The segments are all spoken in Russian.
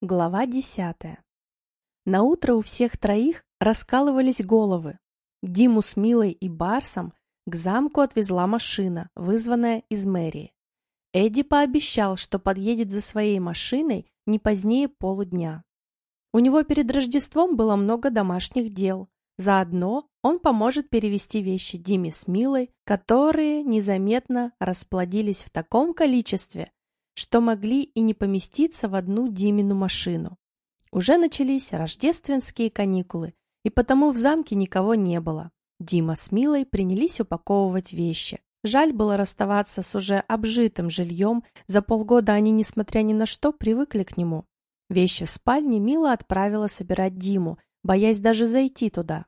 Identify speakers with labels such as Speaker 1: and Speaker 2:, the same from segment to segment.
Speaker 1: Глава десятая. На утро у всех троих раскалывались головы. Диму с Милой и Барсом к замку отвезла машина, вызванная из мэрии. Эдди пообещал, что подъедет за своей машиной не позднее полудня. У него перед Рождеством было много домашних дел. Заодно он поможет перевести вещи Диме с Милой, которые незаметно расплодились в таком количестве, что могли и не поместиться в одну Димину машину. Уже начались рождественские каникулы, и потому в замке никого не было. Дима с Милой принялись упаковывать вещи. Жаль было расставаться с уже обжитым жильем, за полгода они, несмотря ни на что, привыкли к нему. Вещи в спальне Мила отправила собирать Диму, боясь даже зайти туда.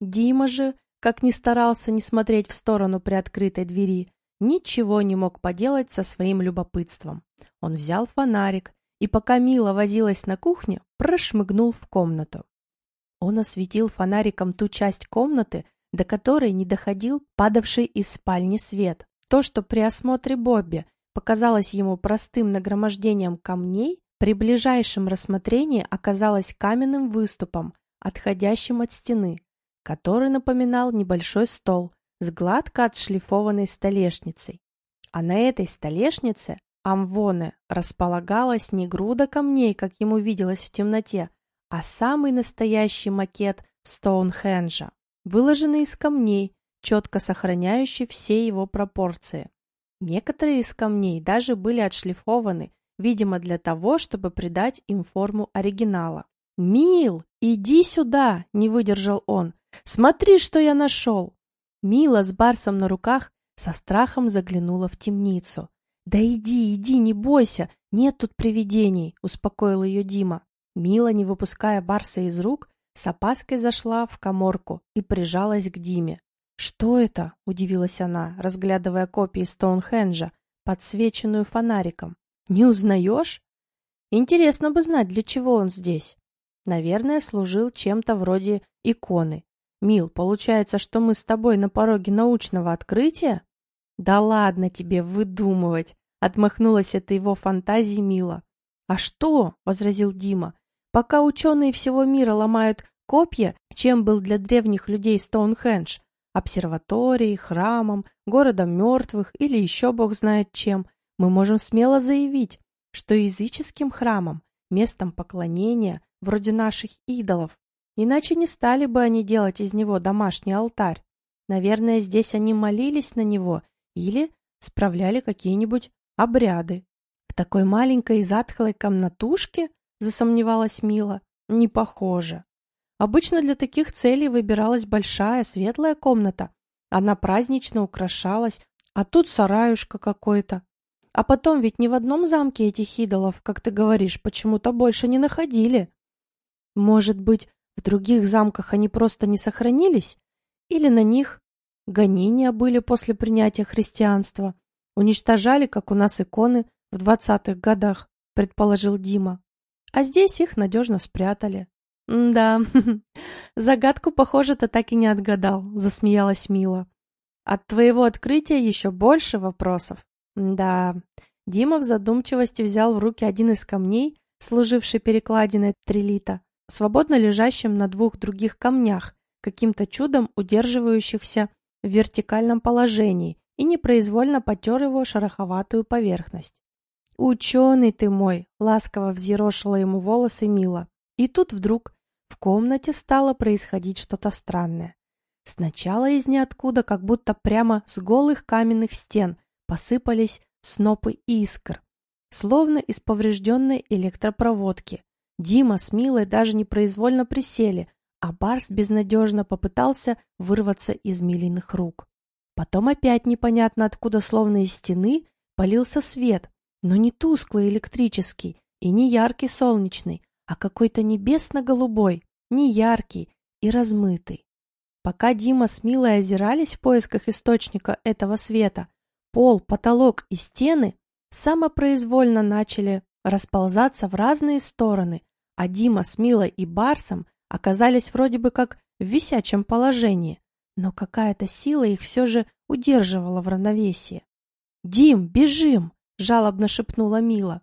Speaker 1: Дима же, как ни старался не смотреть в сторону приоткрытой двери, ничего не мог поделать со своим любопытством. Он взял фонарик и, пока Мила возилась на кухне, прошмыгнул в комнату. Он осветил фонариком ту часть комнаты, до которой не доходил падавший из спальни свет. То, что при осмотре Бобби показалось ему простым нагромождением камней, при ближайшем рассмотрении оказалось каменным выступом, отходящим от стены, который напоминал небольшой стол, с гладко отшлифованной столешницей. А на этой столешнице Амвоне располагалась не груда камней, как ему виделось в темноте, а самый настоящий макет Стоунхенджа, выложенный из камней, четко сохраняющий все его пропорции. Некоторые из камней даже были отшлифованы, видимо, для того, чтобы придать им форму оригинала. «Мил, иди сюда!» – не выдержал он. «Смотри, что я нашел!» Мила с Барсом на руках со страхом заглянула в темницу. «Да иди, иди, не бойся, нет тут привидений», — успокоил ее Дима. Мила, не выпуская Барса из рук, с опаской зашла в коморку и прижалась к Диме. «Что это?» — удивилась она, разглядывая копии Стоунхенджа, подсвеченную фонариком. «Не узнаешь?» «Интересно бы знать, для чего он здесь». Наверное, служил чем-то вроде иконы. «Мил, получается, что мы с тобой на пороге научного открытия?» «Да ладно тебе выдумывать!» — отмахнулась от его фантазии Мила. «А что?» — возразил Дима. «Пока ученые всего мира ломают копья, чем был для древних людей Стоунхендж, обсерваторией, храмом, городом мертвых или еще бог знает чем, мы можем смело заявить, что языческим храмом, местом поклонения, вроде наших идолов, Иначе не стали бы они делать из него домашний алтарь. Наверное, здесь они молились на него или справляли какие-нибудь обряды. В такой маленькой затхлой комнатушке, засомневалась Мила, не похоже. Обычно для таких целей выбиралась большая светлая комната. Она празднично украшалась, а тут сараюшка какой-то. А потом ведь ни в одном замке этих идолов, как ты говоришь, почему-то больше не находили. Может быть, в других замках они просто не сохранились? Или на них гонения были после принятия христианства? Уничтожали, как у нас иконы в двадцатых годах, предположил Дима. А здесь их надежно спрятали. «Да, загадку, похоже, ты так и не отгадал», — засмеялась Мила. «От твоего открытия еще больше вопросов». «Да». Дима в задумчивости взял в руки один из камней, служивший перекладиной трилита, свободно лежащим на двух других камнях, каким-то чудом удерживающихся в вертикальном положении, и непроизвольно потер его шероховатую поверхность. «Ученый ты мой!» — ласково взъерошила ему волосы Мила. И тут вдруг в комнате стало происходить что-то странное. Сначала из ниоткуда, как будто прямо с голых каменных стен, посыпались снопы искр, словно из поврежденной электропроводки. Дима с Милой даже непроизвольно присели, а Барс безнадежно попытался вырваться из Милиных рук. Потом опять непонятно откуда, словно из стены, полился свет, но не тусклый электрический и не яркий солнечный, а какой-то небесно-голубой, не яркий и размытый. Пока Дима с Милой озирались в поисках источника этого света, пол, потолок и стены самопроизвольно начали расползаться в разные стороны, а Дима с Милой и Барсом оказались вроде бы как в висячем положении, но какая-то сила их все же удерживала в равновесии. «Дим, бежим!» — жалобно шепнула Мила.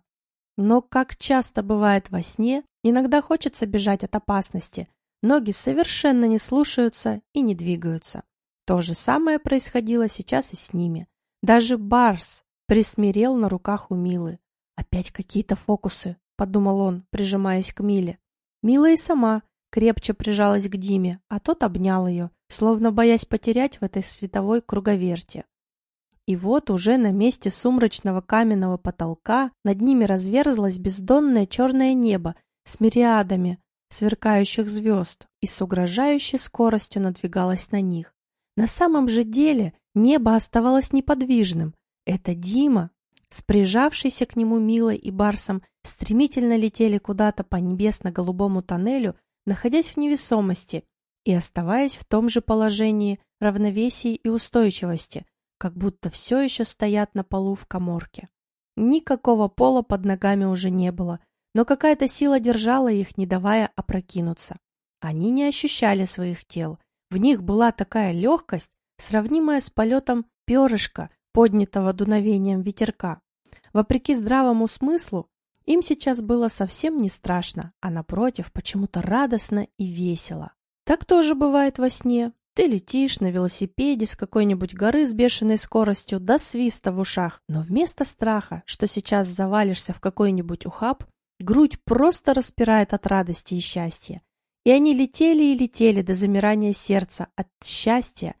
Speaker 1: Но, как часто бывает во сне, иногда хочется бежать от опасности. Ноги совершенно не слушаются и не двигаются. То же самое происходило сейчас и с ними. Даже Барс присмирел на руках у Милы. «Опять какие-то фокусы», — подумал он, прижимаясь к Миле. Мила и сама крепче прижалась к Диме, а тот обнял ее, словно боясь потерять в этой световой круговерте. И вот уже на месте сумрачного каменного потолка над ними разверзлось бездонное черное небо с мириадами сверкающих звезд и с угрожающей скоростью надвигалось на них. На самом же деле небо оставалось неподвижным. Это Дима, с прижавшейся к нему Милой и Барсом, стремительно летели куда-то по небесно-голубому тоннелю, находясь в невесомости и оставаясь в том же положении равновесии и устойчивости, как будто все еще стоят на полу в коморке. Никакого пола под ногами уже не было, но какая-то сила держала их, не давая опрокинуться. Они не ощущали своих тел. В них была такая легкость, сравнимая с полетом перышка, поднятого дуновением ветерка. Вопреки здравому смыслу, им сейчас было совсем не страшно, а напротив, почему-то радостно и весело. Так тоже бывает во сне. Ты летишь на велосипеде с какой-нибудь горы с бешеной скоростью до свиста в ушах, но вместо страха, что сейчас завалишься в какой-нибудь ухаб, грудь просто распирает от радости и счастья. И они летели и летели до замирания сердца от счастья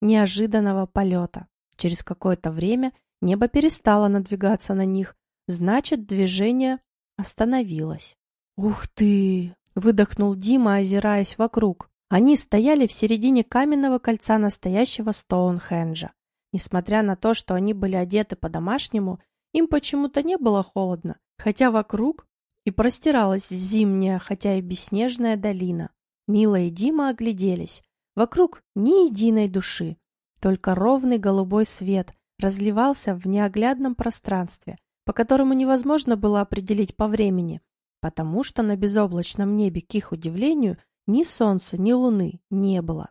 Speaker 1: неожиданного полета. Через какое-то время небо перестало надвигаться на них, значит, движение остановилось. «Ух ты!» — выдохнул Дима, озираясь вокруг. Они стояли в середине каменного кольца настоящего Стоунхенджа. Несмотря на то, что они были одеты по-домашнему, им почему-то не было холодно, хотя вокруг и простиралась зимняя, хотя и бесснежная долина. Мила и Дима огляделись. Вокруг ни единой души, только ровный голубой свет разливался в неоглядном пространстве, по которому невозможно было определить по времени, потому что на безоблачном небе, к их удивлению, ни солнца, ни луны не было.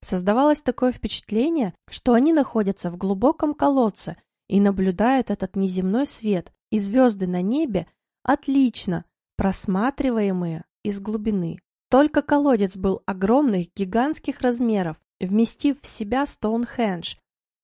Speaker 1: Создавалось такое впечатление, что они находятся в глубоком колодце и наблюдают этот неземной свет, и звезды на небе отлично просматриваемые из глубины. Только колодец был огромных гигантских размеров, вместив в себя Стоунхендж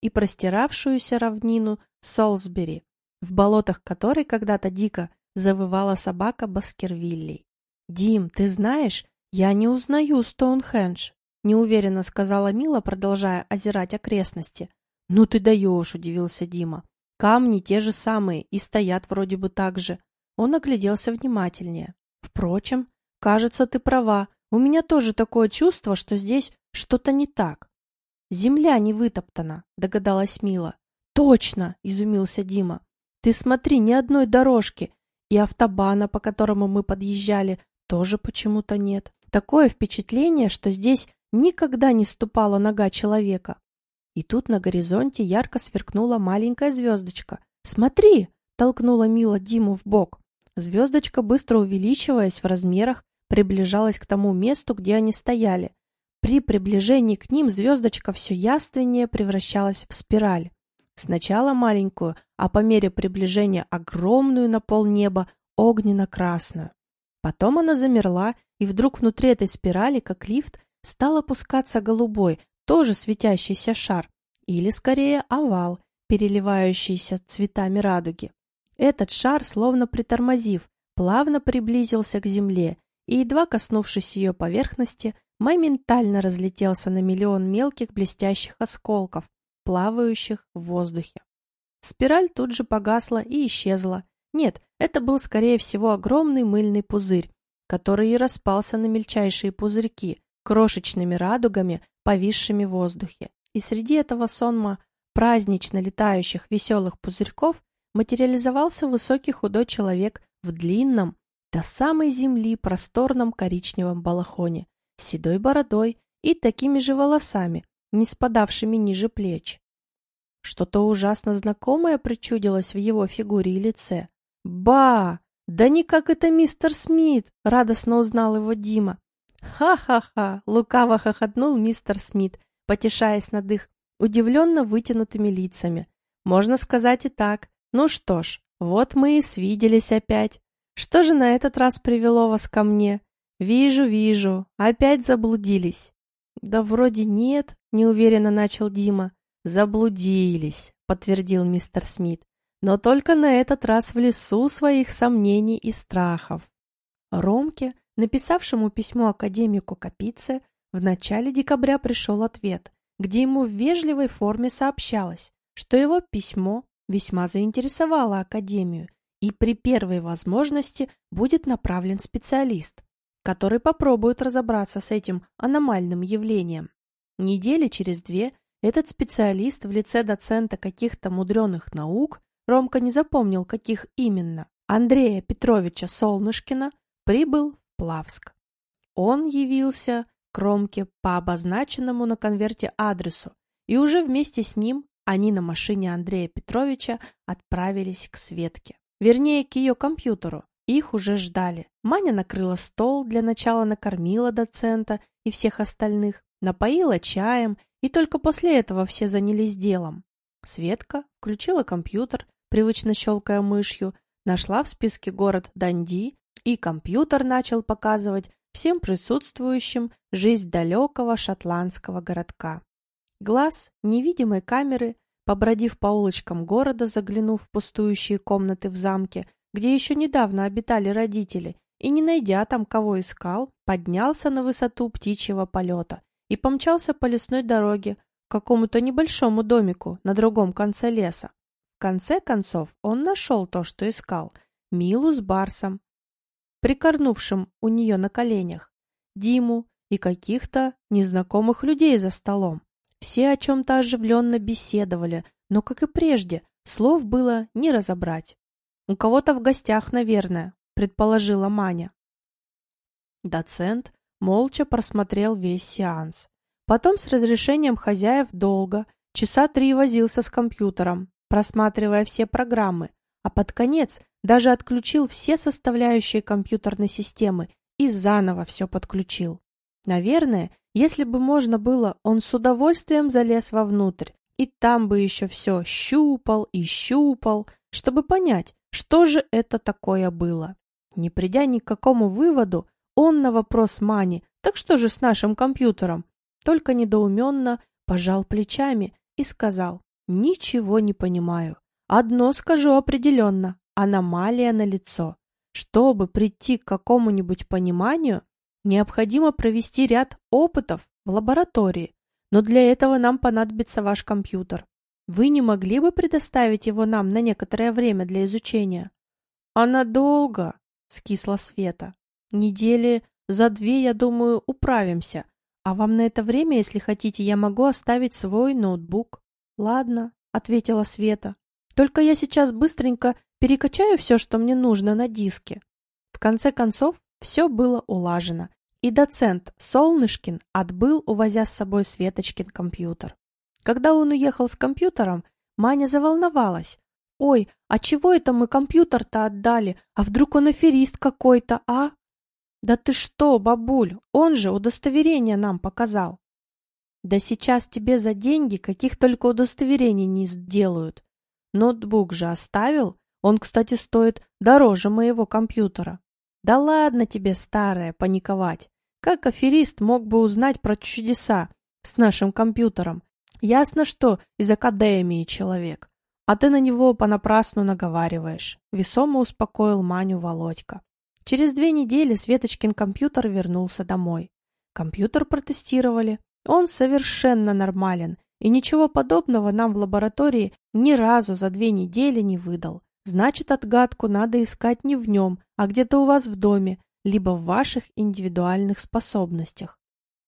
Speaker 1: и простиравшуюся равнину Солсбери, в болотах которой когда-то дико завывала собака Баскервилли. «Дим, ты знаешь, «Я не узнаю Стоунхендж», — неуверенно сказала Мила, продолжая озирать окрестности. «Ну ты даешь», — удивился Дима. «Камни те же самые и стоят вроде бы так же». Он огляделся внимательнее. «Впрочем, кажется, ты права. У меня тоже такое чувство, что здесь что-то не так». «Земля не вытоптана», — догадалась Мила. «Точно!» — изумился Дима. «Ты смотри, ни одной дорожки. И автобана, по которому мы подъезжали, тоже почему-то нет. Такое впечатление, что здесь никогда не ступала нога человека. И тут на горизонте ярко сверкнула маленькая звездочка. «Смотри!» — толкнула Мила Диму в бок. Звездочка, быстро увеличиваясь в размерах, приближалась к тому месту, где они стояли. При приближении к ним звездочка все яственнее превращалась в спираль. Сначала маленькую, а по мере приближения огромную на полнеба огненно-красную. Потом она замерла, и вдруг внутри этой спирали, как лифт, стал опускаться голубой, тоже светящийся шар, или скорее овал, переливающийся цветами радуги. Этот шар, словно притормозив, плавно приблизился к земле и, едва коснувшись ее поверхности, моментально разлетелся на миллион мелких блестящих осколков, плавающих в воздухе. Спираль тут же погасла и исчезла, нет, это был, скорее всего, огромный мыльный пузырь, который и распался на мельчайшие пузырьки, крошечными радугами, повисшими в воздухе. И среди этого сонма празднично летающих веселых пузырьков материализовался высокий худой человек в длинном, до самой земли просторном коричневом балахоне, седой бородой и такими же волосами, не спадавшими ниже плеч. Что-то ужасно знакомое причудилось в его фигуре и лице. «Ба! Да не как это мистер Смит!» — радостно узнал его Дима. «Ха-ха-ха!» — лукаво хохотнул мистер Смит, потешаясь над их удивленно вытянутыми лицами. «Можно сказать и так. Ну что ж, Вот мы и свиделись опять. Что же на этот раз привело вас ко мне? Вижу, вижу, опять заблудились. Да вроде нет, неуверенно начал Дима. Заблудились, подтвердил мистер Смит. Но только на этот раз в лесу своих сомнений и страхов. Ромке, написавшему письмо академику Капице, в начале декабря пришел ответ, где ему в вежливой форме сообщалось, что его письмо весьма заинтересовало Академию, и при первой возможности будет направлен специалист, который попробует разобраться с этим аномальным явлением. Недели через две этот специалист в лице доцента каких-то мудреных наук, Ромка не запомнил, каких именно, Андрея Петровича Солнышкина, прибыл в Плавск. Он явился Кромке по обозначенному на конверте адресу, и уже вместе с ним они на машине Андрея Петровича отправились к Светке. Вернее, к ее компьютеру. Их уже ждали. Маня накрыла стол, для начала накормила доцента и всех остальных, напоила чаем, и только после этого все занялись делом. Светка включила компьютер, привычно щелкая мышью, нашла в списке город Данди, и компьютер начал показывать всем присутствующим жизнь далекого шотландского городка. Глаз невидимой камеры, побродив по улочкам города, заглянув в пустующие комнаты в замке, где еще недавно обитали родители, и, не найдя там, кого искал, поднялся на высоту птичьего полета и помчался по лесной дороге к какому-то небольшому домику на другом конце леса. В конце концов он нашел то, что искал – Милу с Барсом, прикорнувшим у нее на коленях, Диму и каких-то незнакомых людей за столом. Все о чем-то оживленно беседовали, но, как и прежде, слов было не разобрать. «У кого-то в гостях, наверное», — предположила Маня. Доцент молча просмотрел весь сеанс. Потом с разрешением хозяев долго, часа три возился с компьютером, просматривая все программы, а под конец даже отключил все составляющие компьютерной системы и заново все подключил. Наверное, если бы можно было, он с удовольствием залез вовнутрь, и там бы еще все щупал и щупал, чтобы понять, что же это такое было. Не придя ни к какому выводу, он на вопрос Мани «Так что же с нашим компьютером?» только недоуменно пожал плечами и сказал «Ничего не понимаю. Одно скажу определенно аномалия на лицо. Чтобы прийти к какому-нибудь пониманию, необходимо провести ряд опытов в лаборатории, но для этого нам понадобится ваш компьютер. Вы не могли бы предоставить его нам на некоторое время для изучения? А надолго? Скисла Света. Недели за две, я думаю, управимся. А вам на это время, если хотите, я могу оставить свой ноутбук. Ладно, ответила Света. Только я сейчас быстренько перекачаю все, что мне нужно на диске. В конце концов, все было улажено, и доцент Солнышкин отбыл, увозя с собой Светочкин компьютер. Когда он уехал с компьютером, Маня заволновалась. «Ой, а чего это мы компьютер-то отдали? А вдруг он аферист какой-то, а?» «Да ты что, бабуль, он же удостоверение нам показал». «Да сейчас тебе за деньги каких только удостоверений не сделают. Ноутбук же оставил, он, кстати, стоит дороже моего компьютера. Да ладно тебе, старая, паниковать. Как аферист мог бы узнать про чудеса с нашим компьютером? Ясно, что из академии человек. А ты на него понапрасну наговариваешь. Весомо успокоил Маню Володька. Через две недели Светочкин компьютер вернулся домой. Компьютер протестировали. Он совершенно нормален, и ничего подобного нам в лаборатории ни разу за две недели не выдал. Значит, отгадку надо искать не в нем, а где-то у вас в доме, либо в ваших индивидуальных способностях.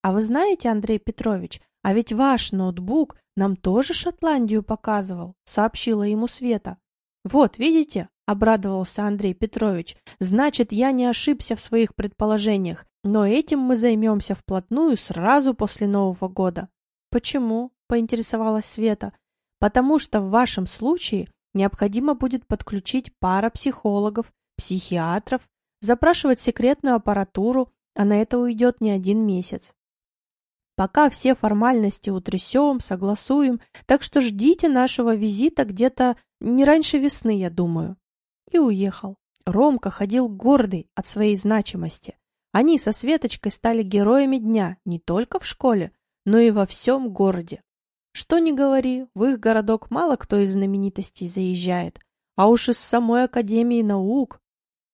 Speaker 1: А вы знаете, Андрей Петрович, а ведь ваш ноутбук нам тоже Шотландию показывал, сообщила ему Света. Вот, видите, обрадовался Андрей Петрович, значит, я не ошибся в своих предположениях, но этим мы займемся вплотную сразу после Нового года. Почему? поинтересовалась Света. Потому что в вашем случае необходимо будет подключить пара психологов, психиатров, запрашивать секретную аппаратуру, а на это уйдет не один месяц. Пока все формальности утрясем, согласуем, так что ждите нашего визита где-то не раньше весны, я думаю. и уехал. Ромка ходил гордый от своей значимости. Они со Светочкой стали героями дня не только в школе, но и во всем городе. Что ни говори, в их городок мало кто из знаменитостей заезжает, а уж из самой Академии наук.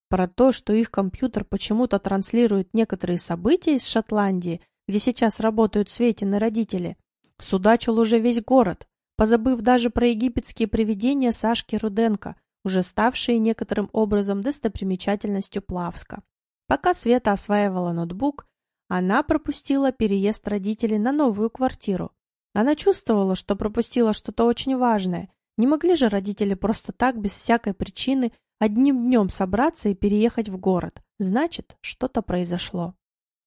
Speaker 1: Про то, что их компьютер почему-то транслирует некоторые события из Шотландии, где сейчас работают Светины родители, судачил уже весь город, позабыв даже про египетские привидения Сашки Руденко, уже ставшие некоторым образом достопримечательностью Плавска. Пока Света осваивала ноутбук, она пропустила переезд родителей на новую квартиру. Она чувствовала, что пропустила что-то очень важное. Не могли же родители просто так, без всякой причины, одним днем собраться и переехать в город. Значит, что-то произошло.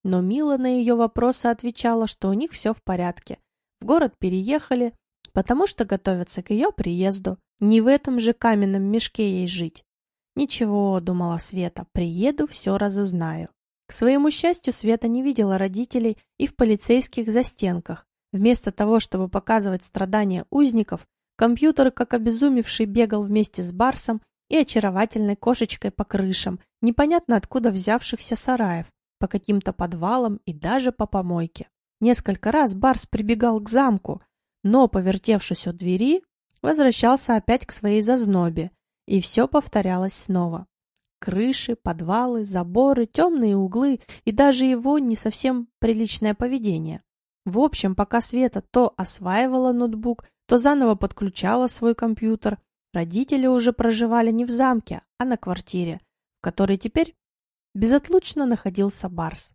Speaker 1: Но Мила на ее вопросы отвечала, что у них все в порядке. В город переехали, потому что готовятся к ее приезду. Не в этом же каменном мешке ей жить. «Ничего», — думала Света, — «приеду, все разузнаю». К своему счастью, Света не видела родителей и в полицейских застенках. Вместо того, чтобы показывать страдания узников, компьютер, как обезумевший, бегал вместе с Барсом и очаровательной кошечкой по крышам, непонятно откуда взявшихся сараев, по каким-то подвалам и даже по помойке. Несколько раз Барс прибегал к замку, но, повертевшись у двери, возвращался опять к своей зазнобе, и все повторялось снова. Крыши, подвалы, заборы, темные углы и даже его не совсем приличное поведение. В общем, пока Света то осваивала ноутбук, то заново подключала свой компьютер, родители уже проживали не в замке, а на квартире, в которой теперь безотлучно находился Барс.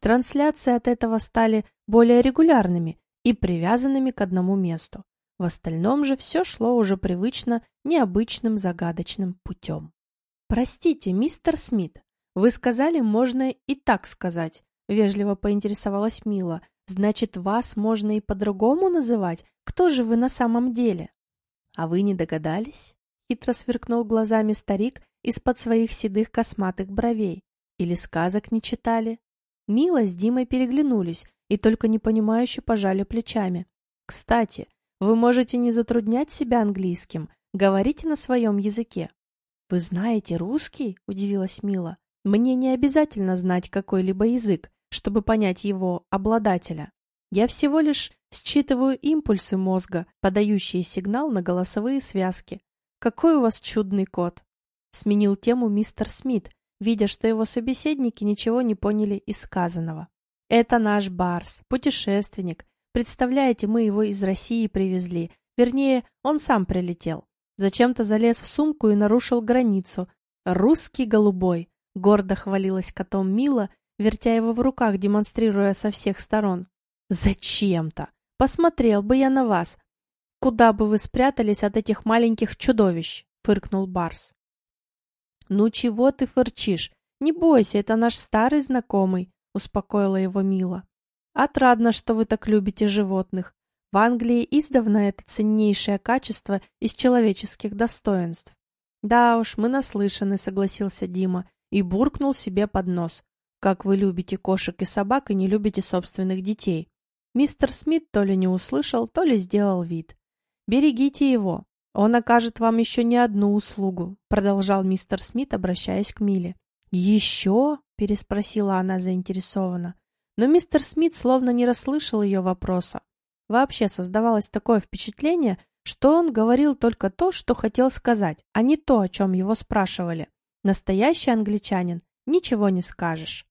Speaker 1: Трансляции от этого стали более регулярными и привязанными к одному месту. В остальном же все шло уже привычно, необычным, загадочным путем. «Простите, мистер Смит, вы сказали, можно и так сказать», — вежливо поинтересовалась Мила. «Значит, вас можно и по-другому называть? Кто же вы на самом деле?» «А вы не догадались?» — хитро сверкнул глазами старик из-под своих седых косматых бровей. «Или сказок не читали?» Мила с Димой переглянулись и только непонимающе пожали плечами. «Кстати, вы можете не затруднять себя английским, говорите на своем языке. «Вы знаете русский?» – удивилась Мила. «Мне не обязательно знать какой-либо язык, чтобы понять его обладателя. Я всего лишь считываю импульсы мозга, подающие сигнал на голосовые связки. Какой у вас чудный кот!» Сменил тему мистер Смит, видя, что его собеседники ничего не поняли из сказанного. «Это наш Барс, путешественник. Представляете, мы его из России привезли. Вернее, он сам прилетел. Зачем-то залез в сумку и нарушил границу. «Русский голубой!» — гордо хвалилась котом Мила, вертя его в руках, демонстрируя со всех сторон. «Зачем-то? Посмотрел бы я на вас. Куда бы вы спрятались от этих маленьких чудовищ?» — фыркнул Барс. «Ну чего ты фырчишь? Не бойся, это наш старый знакомый», — успокоила его Мила. «Отрадно, что вы так любите животных. В Англии издавна это ценнейшее качество из человеческих достоинств. Да уж, мы наслышаны, согласился Дима и буркнул себе под нос. Как вы любите кошек и собак и не любите собственных детей. Мистер Смит то ли не услышал, то ли сделал вид. Берегите его. Он окажет вам еще не одну услугу, продолжал мистер Смит, обращаясь к Миле. Еще? переспросила она заинтересованно. Но мистер Смит словно не расслышал ее вопроса. Вообще создавалось такое впечатление, что он говорил только то, что хотел сказать, а не то, о чем его спрашивали. Настоящий англичанин, ничего не скажешь.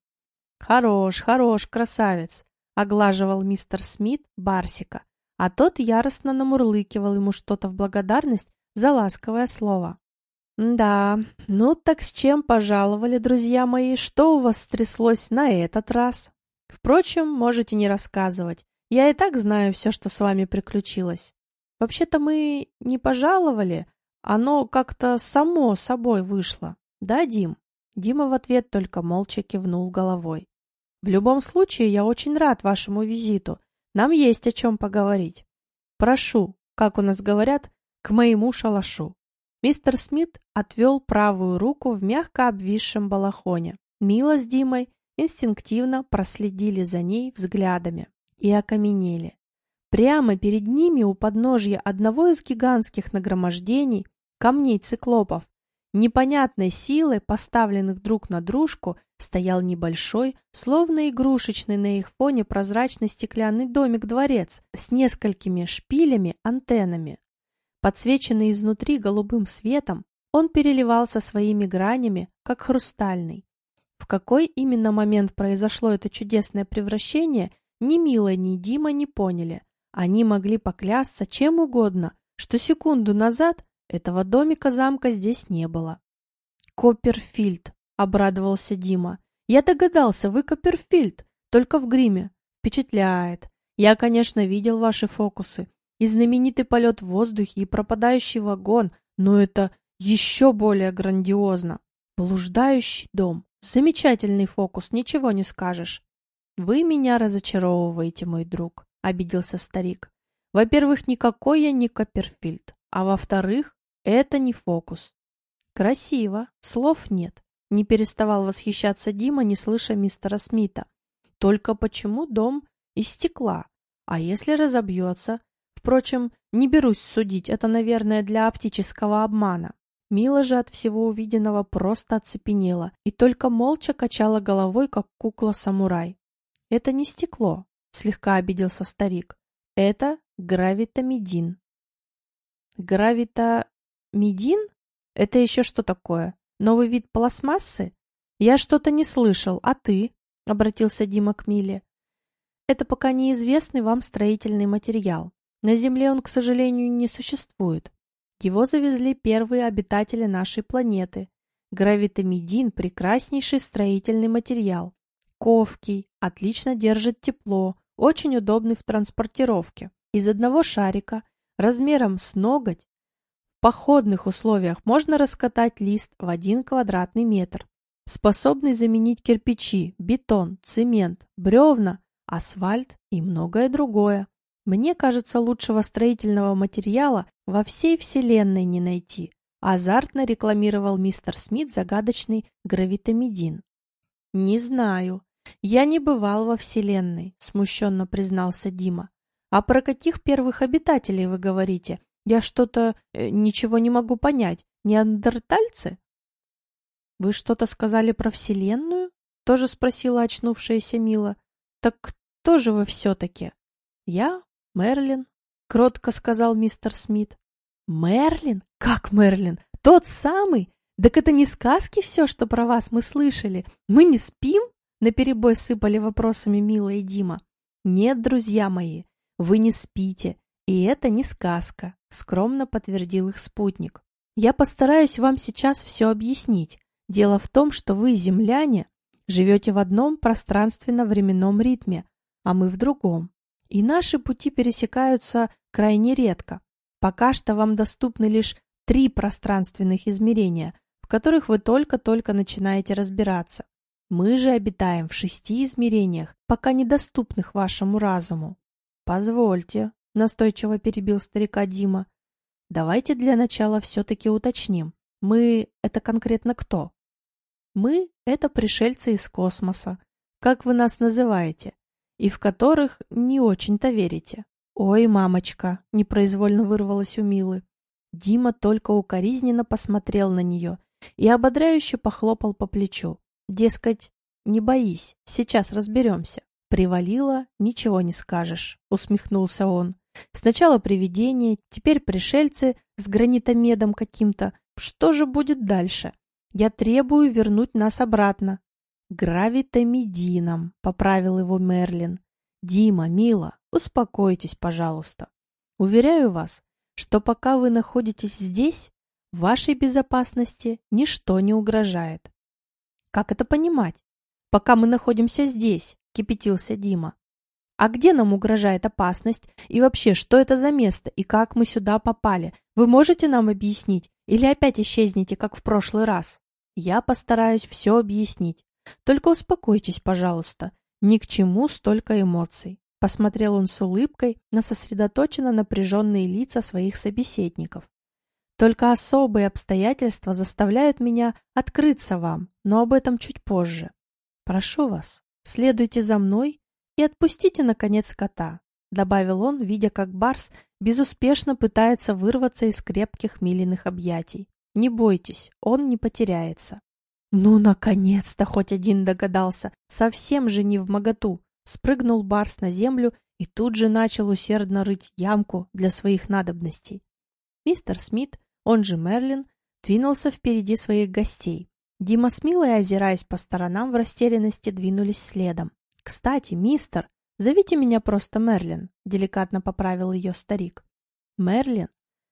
Speaker 1: «Хорош, хорош, красавец!» — оглаживал мистер Смит Барсика, а тот яростно намурлыкивал ему что-то в благодарность за ласковое слово. «Да, ну так с чем пожаловали, друзья мои? Что у вас стряслось на этот раз? Впрочем, можете не рассказывать. Я и так знаю все, что с вами приключилось. Вообще-то мы не пожаловали, оно как-то само собой вышло. Да, Дим?» Дима в ответ только молча кивнул головой. «В любом случае, я очень рад вашему визиту. Нам есть о чем поговорить. Прошу, как у нас говорят, к моему шалашу». Мистер Смит отвел правую руку в мягко обвисшем балахоне. Мила с Димой инстинктивно проследили за ней взглядами и окаменели. Прямо перед ними у подножья одного из гигантских нагромождений камней циклопов непонятной силой, поставленных друг на дружку, стоял небольшой, словно игрушечный на их фоне прозрачный стеклянный домик-дворец с несколькими шпилями-антеннами. Подсвеченный изнутри голубым светом, он переливался своими гранями, как хрустальный. В какой именно момент произошло это чудесное превращение, ни Мила, ни Дима не поняли. Они могли поклясться чем угодно, что секунду назад этого домика-замка здесь не было. «Копперфильд», — обрадовался Дима. «Я догадался, вы Копперфильд, только в гриме. Впечатляет. Я, конечно, видел ваши фокусы. И знаменитый полет в воздухе, и пропадающий вагон, но это еще более грандиозно. Блуждающий дом. Замечательный фокус, ничего не скажешь. Вы меня разочаровываете, мой друг, обиделся старик. Во-первых, никакой я не Копперфильд, а во-вторых, это не фокус. Красиво, слов нет. Не переставал восхищаться Дима, не слыша мистера Смита. Только почему дом из стекла? А если разобьется? Впрочем, не берусь судить, это, наверное, для оптического обмана. Мила же от всего увиденного просто оцепенела и только молча качала головой, как кукла-самурай. «Это не стекло», — слегка обиделся старик. «Это гравитамидин». «Гравитамидин? Это еще что такое? Новый вид пластмассы? Я что-то не слышал, а ты?» — обратился Дима к Миле. «Это пока неизвестный вам строительный материал. На Земле он, к сожалению, не существует. Его завезли первые обитатели нашей планеты. Гравитамидин – прекраснейший строительный материал. Ковкий, отлично держит тепло, очень удобный в транспортировке. Из одного шарика, размером с ноготь, походных условиях можно раскатать лист в один квадратный метр. Способный заменить кирпичи, бетон, цемент, бревна, асфальт и многое другое. Мне кажется, лучшего строительного материала во всей вселенной не найти. Азартно рекламировал мистер Смит загадочный гравитамидин. Не знаю. Я не бывал во вселенной, смущенно признался Дима. А про каких первых обитателей вы говорите? Я что-то э, ничего не могу понять. Неандертальцы? Вы что-то сказали про вселенную? Тоже спросила очнувшаяся Мила. Так кто же вы все-таки? Я «Мерлин», — кротко сказал мистер Смит. «Мерлин? Как Мерлин? Тот самый? Так это не сказки все, что про вас мы слышали. Мы не спим?» Наперебой сыпали вопросами Мила и Дима. «Нет, друзья мои, вы не спите, и это не сказка», — скромно подтвердил их спутник. «Я постараюсь вам сейчас все объяснить. Дело в том, что вы, земляне, живете в одном пространственно-временном ритме, а мы в другом. И наши пути пересекаются крайне редко. Пока что вам доступны лишь три пространственных измерения, в которых вы только-только начинаете разбираться. Мы же обитаем в шести измерениях, пока недоступных вашему разуму. Позвольте, настойчиво перебил старика Дима. Давайте для начала все-таки уточним. Мы — это конкретно кто? Мы — это пришельцы из космоса. Как вы нас называете? и в которых не очень-то верите. «Ой, мамочка!» — непроизвольно вырвалась у Милы. Дима только укоризненно посмотрел на нее и ободряюще похлопал по плечу. Дескать, не боись, сейчас разберемся. Привалило, ничего не скажешь, усмехнулся он. Сначала привидение, теперь пришельцы с гранитомедом каким-то. Что же будет дальше? Я требую вернуть нас обратно. «Гравитамидином», — поправил его Мерлин. «Дима, Мила, успокойтесь, пожалуйста. Уверяю вас, что пока вы находитесь здесь, вашей безопасности ничто не угрожает». «Как это понимать? Пока мы находимся здесь», — кипятился Дима. «А где нам угрожает опасность? И вообще, что это за место? И как мы сюда попали? Вы можете нам объяснить? Или опять исчезнете, как в прошлый раз?» «Я постараюсь все объяснить. Только успокойтесь, пожалуйста. Ни к чему столько эмоций. Посмотрел он с улыбкой на сосредоточенно напряженные лица своих собеседников. Только особые обстоятельства заставляют меня открыться вам, но об этом чуть позже. Прошу вас, следуйте за мной и отпустите, наконец, кота, добавил он, видя, как Барс безуспешно пытается вырваться из крепких милиных объятий. Не бойтесь, он не потеряется. Ну, наконец-то хоть один догадался. Совсем же не в моготу. Спрыгнул Барс на землю и тут же начал усердно рыть ямку для своих надобностей. Мистер Смит, он же Мерлин, двинулся впереди своих гостей. Дима с Милой, озираясь по сторонам, в растерянности двинулись следом. «Кстати, мистер, зовите меня просто Мерлин», — деликатно поправил ее старик. «Мерлин?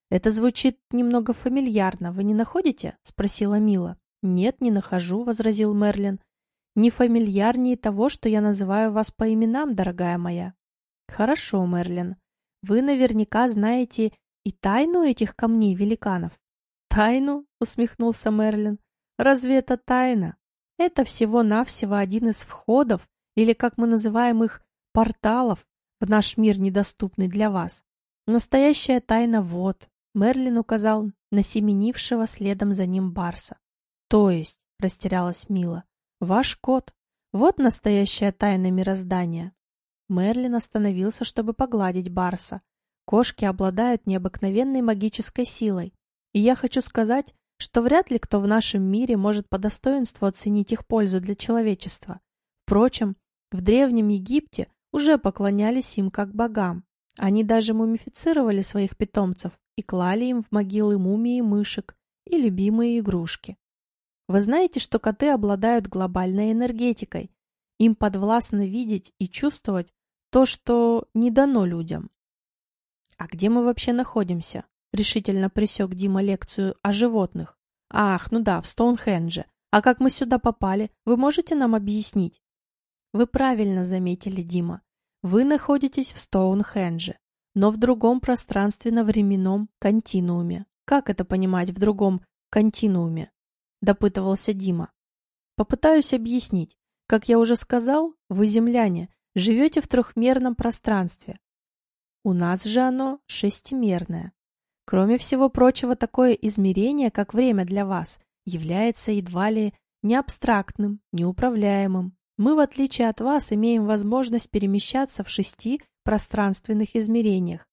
Speaker 1: Это звучит немного фамильярно, вы не находите?» — спросила Мила. «Нет, не нахожу», — возразил Мерлин. «Не фамильярнее того, что я называю вас по именам, дорогая моя». «Хорошо, Мерлин. Вы наверняка знаете и тайну этих камней-великанов». «Тайну?» — усмехнулся Мерлин. Разве это тайна? Это всего-навсего один из входов, или, как мы называем их, порталов, в наш мир, недоступный для вас. Настоящая тайна вот. Мерлин указал на семенившего следом за ним Барса. То есть, растерялась Мила, ваш кот. Вот настоящая тайна мироздания. Мерлин остановился, чтобы погладить Барса. Кошки обладают необыкновенной магической силой. И я хочу сказать, что вряд ли кто в нашем мире может по достоинству оценить их пользу для человечества. Впрочем, в Древнем Египте уже поклонялись им как богам. Они даже мумифицировали своих питомцев и клали им в могилы мумии мышек и любимые игрушки. Вы знаете, что коты обладают глобальной энергетикой. Им подвластно видеть и чувствовать то, что не дано людям. А где мы вообще находимся? решительно пресек Дима лекцию о животных. Ах, ну да, в Стоунхендже. А как мы сюда попали, вы можете нам объяснить? Вы правильно заметили, Дима. Вы находитесь в Стоунхендже, но в другом пространственно-временном континууме. Как это понимать в другом континууме? Допытывался Дима. Попытаюсь объяснить. Как я уже сказал, вы земляне, живете в трехмерном пространстве. У нас же оно шестимерное. Кроме всего прочего, такое измерение, как время для вас, является едва ли не абстрактным, неуправляемым. Мы, в отличие от вас, имеем возможность перемещаться в шести пространственных измерениях,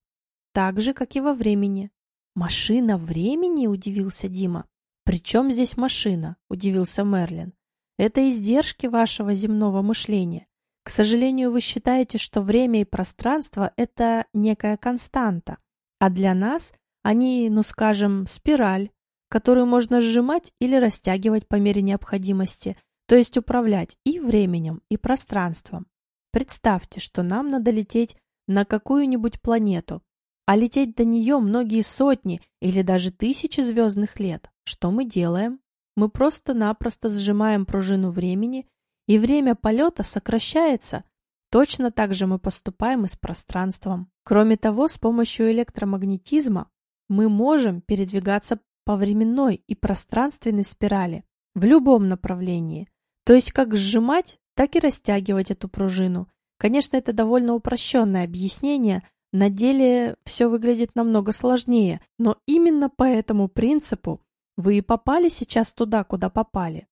Speaker 1: так же, как и во времени. «Машина времени?» – удивился Дима. «При чем здесь машина?» – удивился Мерлин. «Это издержки вашего земного мышления. К сожалению, вы считаете, что время и пространство – это некая константа, а для нас они, ну скажем, спираль, которую можно сжимать или растягивать по мере необходимости, то есть управлять и временем, и пространством. Представьте, что нам надо лететь на какую-нибудь планету, а лететь до нее многие сотни или даже тысячи звездных лет. Что мы делаем? Мы просто-напросто сжимаем пружину времени, и время полета сокращается. Точно так же мы поступаем и с пространством. Кроме того, с помощью электромагнетизма мы можем передвигаться по временной и пространственной спирали в любом направлении, то есть как сжимать, так и растягивать эту пружину. Конечно, это довольно упрощенное объяснение, на деле все выглядит намного сложнее, но именно по этому принципу вы и попали сейчас туда, куда попали.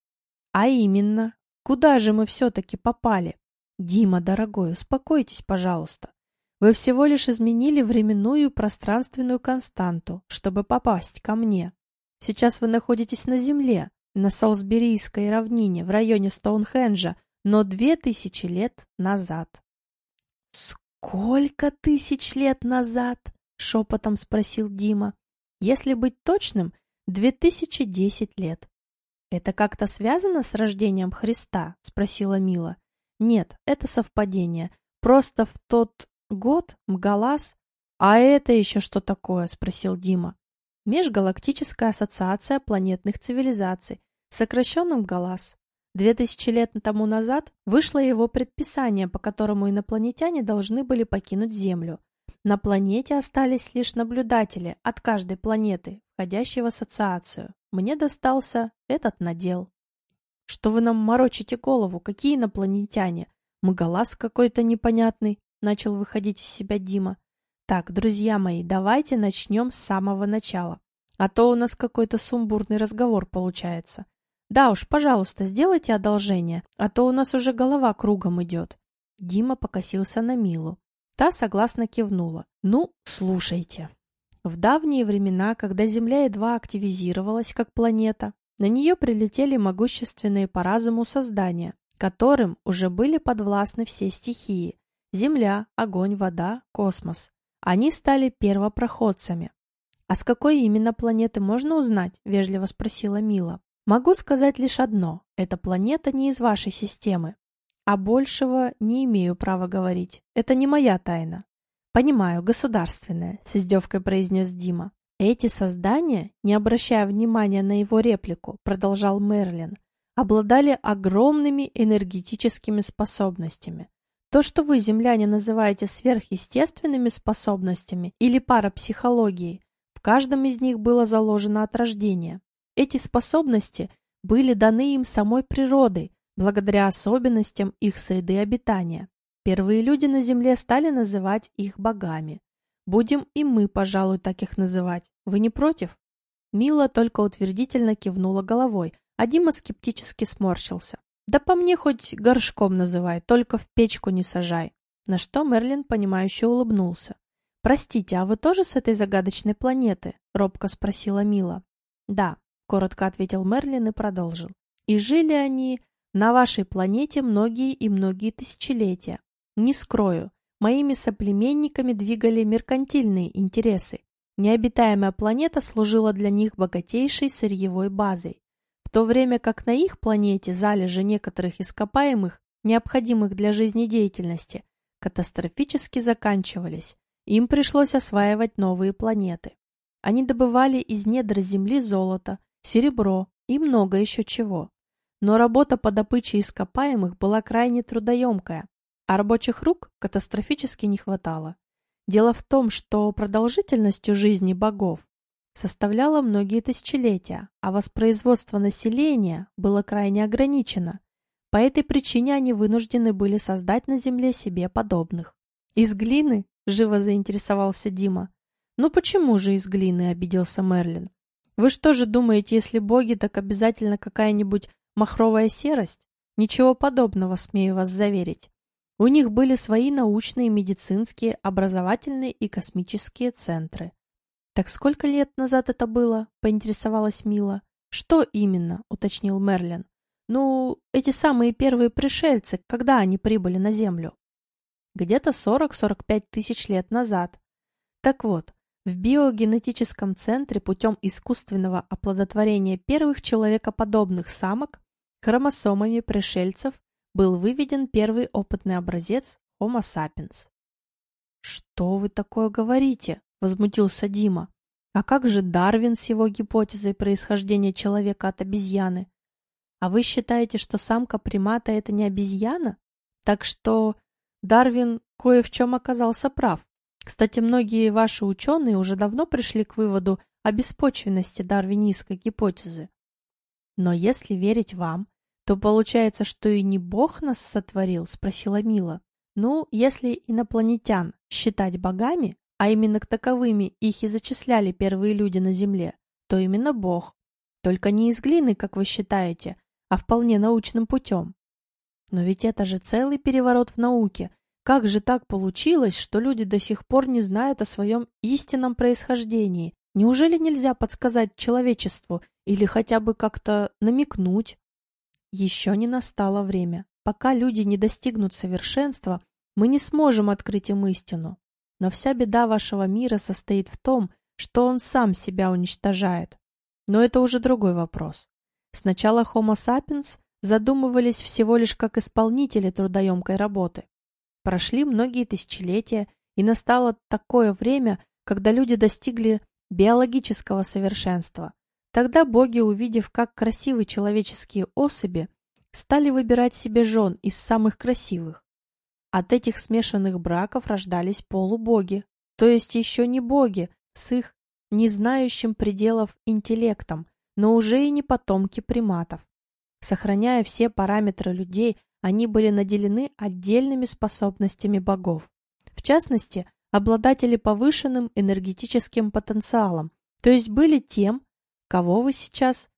Speaker 1: А именно, куда же мы все-таки попали? Дима, дорогой, успокойтесь, пожалуйста. Вы всего лишь изменили временную и пространственную константу, чтобы попасть ко мне. Сейчас вы находитесь на Земле, на Солсберийской равнине, в районе Стоунхенджа, но две тысячи лет назад. «Сколько тысяч лет назад?» — шепотом спросил Дима. «Если быть точным, две тысячи десять лет». «Это как-то связано с рождением Христа?» — спросила Мила. «Нет, это совпадение. Просто в тот Год? Мгалас? А это еще что такое? Спросил Дима. Межгалактическая ассоциация планетных цивилизаций, сокращенно МГАЛАС. Две тысячи лет тому назад вышло его предписание, по которому инопланетяне должны были покинуть Землю. На планете остались лишь наблюдатели от каждой планеты, входящей в ассоциацию. Мне достался этот надел. Что вы нам морочите голову? Какие инопланетяне? Мгалас какой-то непонятный. Начал выходить из себя Дима. Так, друзья мои, давайте начнем с самого начала. А то у нас какой-то сумбурный разговор получается. Да уж, пожалуйста, сделайте одолжение, а то у нас уже голова кругом идет. Дима покосился на Милу. Та согласно кивнула. Ну, слушайте. В давние времена, когда Земля едва активизировалась как планета, на нее прилетели могущественные по разуму создания, которым уже были подвластны все стихии – земля, огонь, вода, космос. Они стали первопроходцами. «А с какой именно планеты можно узнать?» – вежливо спросила Мила. «Могу сказать лишь одно. Эта планета не из вашей системы. А большего не имею права говорить. Это не моя тайна». «Понимаю, государственная», – с издевкой произнес Дима. «Эти создания, не обращая внимания на его реплику, продолжал Мерлин, обладали огромными энергетическими способностями. То, что вы, земляне, называете сверхъестественными способностями или парапсихологией, в каждом из них было заложено от рождения. Эти способности были даны им самой природой, благодаря особенностям их среды обитания. Первые люди на Земле стали называть их богами. Будем и мы, пожалуй, так их называть. Вы не против? Мила только утвердительно кивнула головой, а Дима скептически сморщился. Да по мне хоть горшком называй, только в печку не сажай. На что Мерлин, понимающе улыбнулся. «Простите, а вы тоже с этой загадочной планеты?» — робко спросила Мила. «Да», — коротко ответил Мерлин и продолжил. «И жили они на вашей планете многие и многие тысячелетия. Не скрою, моими соплеменниками двигали меркантильные интересы. Необитаемая планета служила для них богатейшей сырьевой базой в то время как на их планете залежи некоторых ископаемых, необходимых для жизнедеятельности, катастрофически заканчивались, им пришлось осваивать новые планеты. Они добывали из недр Земли золото, серебро и много еще чего. Но работа по добыче ископаемых была крайне трудоемкая, а рабочих рук катастрофически не хватало. Дело в том, что продолжительностью жизни богов составляла многие тысячелетия, а воспроизводство населения было крайне ограничено. По этой причине они вынуждены были создать на Земле себе подобных. «Из глины?» – живо заинтересовался Дима. «Ну почему же из глины?» – обиделся Мерлин. «Вы что же думаете, если боги, так обязательно какая-нибудь махровая серость? Ничего подобного, смею вас заверить. У них были свои научные, медицинские, образовательные и космические центры. «Так сколько лет назад это было?» — поинтересовалась Мила. «Что именно?» — уточнил Мерлин. «Ну, эти самые первые пришельцы, когда они прибыли на Землю?» «Где-то 40-45 тысяч лет назад». Так вот, в биогенетическом центре путем искусственного оплодотворения первых человекоподобных самок хромосомами пришельцев был выведен первый опытный образец Homo sapiens. «Что вы такое говорите?» — возмутился Дима. «А как же Дарвин с его гипотезой происхождения человека от обезьяны? А вы считаете, что самка примата — это не обезьяна? Так что Дарвин кое в чем оказался прав. Кстати, многие ваши ученые уже давно пришли к выводу о беспочвенности дарвинистской гипотезы. Но если верить вам, то получается, что и не Бог нас сотворил, спросила Мила. Ну, если инопланетян считать богами, а именно к таковыми их и зачисляли первые люди на Земле, то именно Бог. Только не из глины, как вы считаете, а вполне научным путем. Но ведь это же целый переворот в науке. Как же так получилось, что люди до сих пор не знают о своем истинном происхождении? Неужели нельзя подсказать человечеству или хотя бы как-то намекнуть? Еще не настало время. Пока люди не достигнут совершенства, мы не сможем открыть им истину. Но вся беда вашего мира состоит в том, что он сам себя уничтожает. Но это уже другой вопрос. Сначала Homo sapiens задумывались всего лишь как исполнители трудоемкой работы. Прошли многие тысячелетия, и настало такое время, когда люди достигли биологического совершенства. Тогда боги, увидев, как красивы человеческие особи, стали выбирать себе жен из самых красивых. От этих смешанных браков рождались полубоги, то есть еще не боги, с их не знающим пределов интеллектом, но уже и не потомки приматов. Сохраняя все параметры людей, они были наделены отдельными способностями богов. В частности, обладатели повышенным энергетическим потенциалом, то есть были тем, кого вы сейчас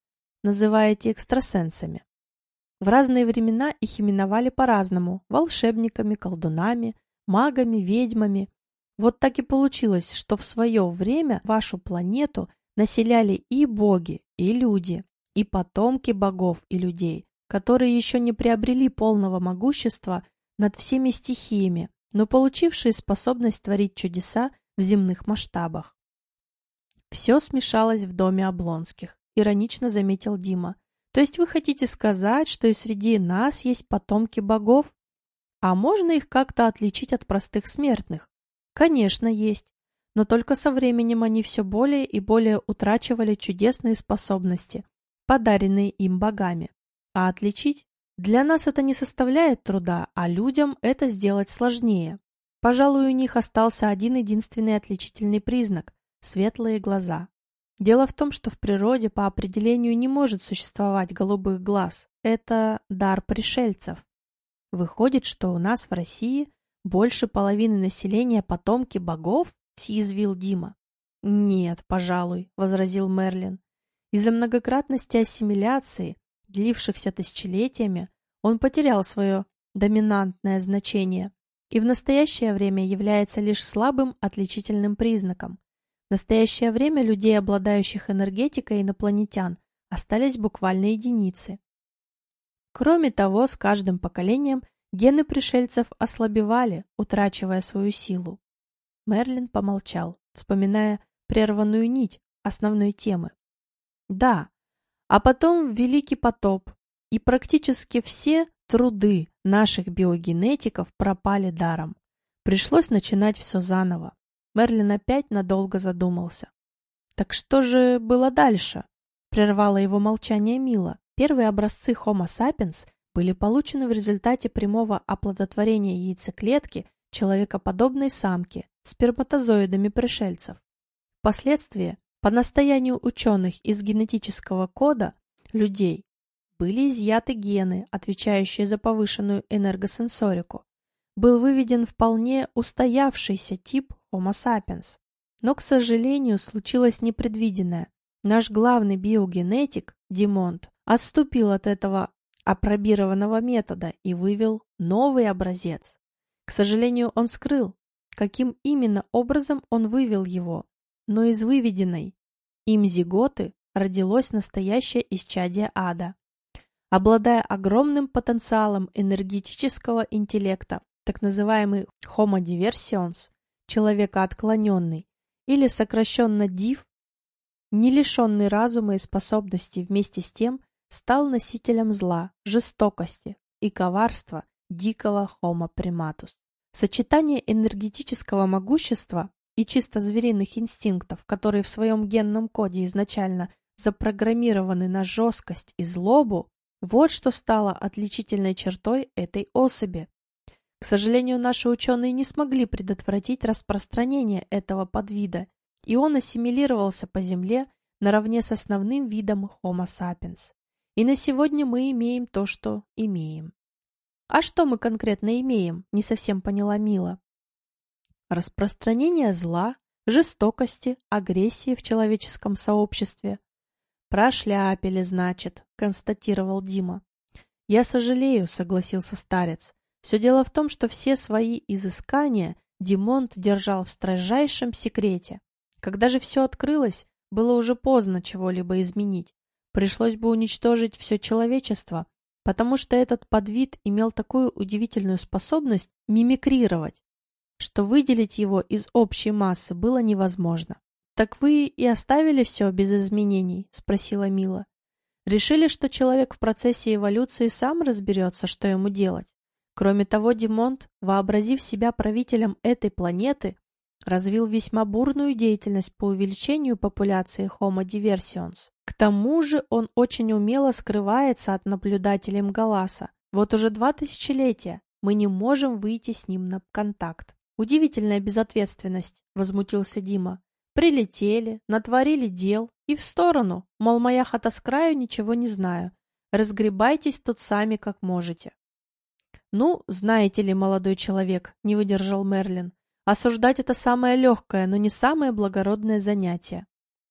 Speaker 1: называете экстрасенсами. В разные времена их именовали по-разному – волшебниками, колдунами, магами, ведьмами. Вот так и получилось, что в свое время вашу планету населяли и боги, и люди, и потомки богов и людей, которые еще не приобрели полного могущества над всеми стихиями, но получившие способность творить чудеса в земных масштабах. Все смешалось в доме Облонских, иронично заметил Дима. То есть вы хотите сказать, что и среди нас есть потомки богов? А можно их как-то отличить от простых смертных? Конечно, есть. Но только со временем они все более и более утрачивали чудесные способности, подаренные им богами. А отличить? Для нас это не составляет труда, а людям это сделать сложнее. Пожалуй, у них остался один единственный отличительный признак – светлые глаза. Дело в том, что в природе по определению не может существовать голубых глаз. Это дар пришельцев. Выходит, что у нас в России больше половины населения потомки богов, съязвил Дима. Нет, пожалуй, возразил Мерлин. Из-за многократности ассимиляции, длившихся тысячелетиями, он потерял свое доминантное значение и в настоящее время является лишь слабым отличительным признаком. В настоящее время людей, обладающих энергетикой инопланетян, остались буквально единицы. Кроме того, с каждым поколением гены пришельцев ослабевали, утрачивая свою силу. Мерлин помолчал, вспоминая прерванную нить основной темы. Да, а потом Великий потоп, и практически все труды наших биогенетиков пропали даром. Пришлось начинать все заново. Мерлин опять надолго задумался. «Так что же было дальше?» — прервало его молчание Мила. Первые образцы Homo sapiens были получены в результате прямого оплодотворения яйцеклетки человекоподобной самки сперматозоидами пришельцев. Впоследствии, по настоянию ученых из генетического кода людей, были изъяты гены, отвечающие за повышенную энергосенсорику. Был выведен вполне устоявшийся тип Homo sapiens. Но, к сожалению, случилось непредвиденное. Наш главный биогенетик, Димонт, отступил от этого апробированного метода и вывел новый образец. К сожалению, он скрыл, каким именно образом он вывел его, но из выведенной им зиготы родилось настоящее исчадие ада. Обладая огромным потенциалом энергетического интеллекта, так называемый Homo diversions, человека отклоненный, или сокращенно див, не лишенный разума и способностей вместе с тем, стал носителем зла, жестокости и коварства дикого Homo primatus. Сочетание энергетического могущества и чисто звериных инстинктов, которые в своем генном коде изначально запрограммированы на жесткость и злобу, вот что стало отличительной чертой этой особи. К сожалению, наши ученые не смогли предотвратить распространение этого подвида, и он ассимилировался по Земле наравне с основным видом Homo sapiens. И на сегодня мы имеем то, что имеем. А что мы конкретно имеем, не совсем поняла Мила. Распространение зла, жестокости, агрессии в человеческом сообществе. Прошляпили, значит, констатировал Дима. Я сожалею, согласился старец. Все дело в том, что все свои изыскания Димонт держал в строжайшем секрете. Когда же все открылось, было уже поздно чего-либо изменить. Пришлось бы уничтожить все человечество, потому что этот подвид имел такую удивительную способность мимикрировать, что выделить его из общей массы было невозможно. «Так вы и оставили все без изменений?» – спросила Мила. «Решили, что человек в процессе эволюции сам разберется, что ему делать?» Кроме того, Димонт, вообразив себя правителем этой планеты, развил весьма бурную деятельность по увеличению популяции Homo diversions. К тому же он очень умело скрывается от наблюдателей Мгаласа. Вот уже два тысячелетия мы не можем выйти с ним на контакт. Удивительная безответственность, возмутился Дима. Прилетели, натворили дел и в сторону, мол, моя хата с краю, ничего не знаю. Разгребайтесь тут сами, как можете. «Ну, знаете ли, молодой человек», — не выдержал Мерлин, «осуждать это самое легкое, но не самое благородное занятие».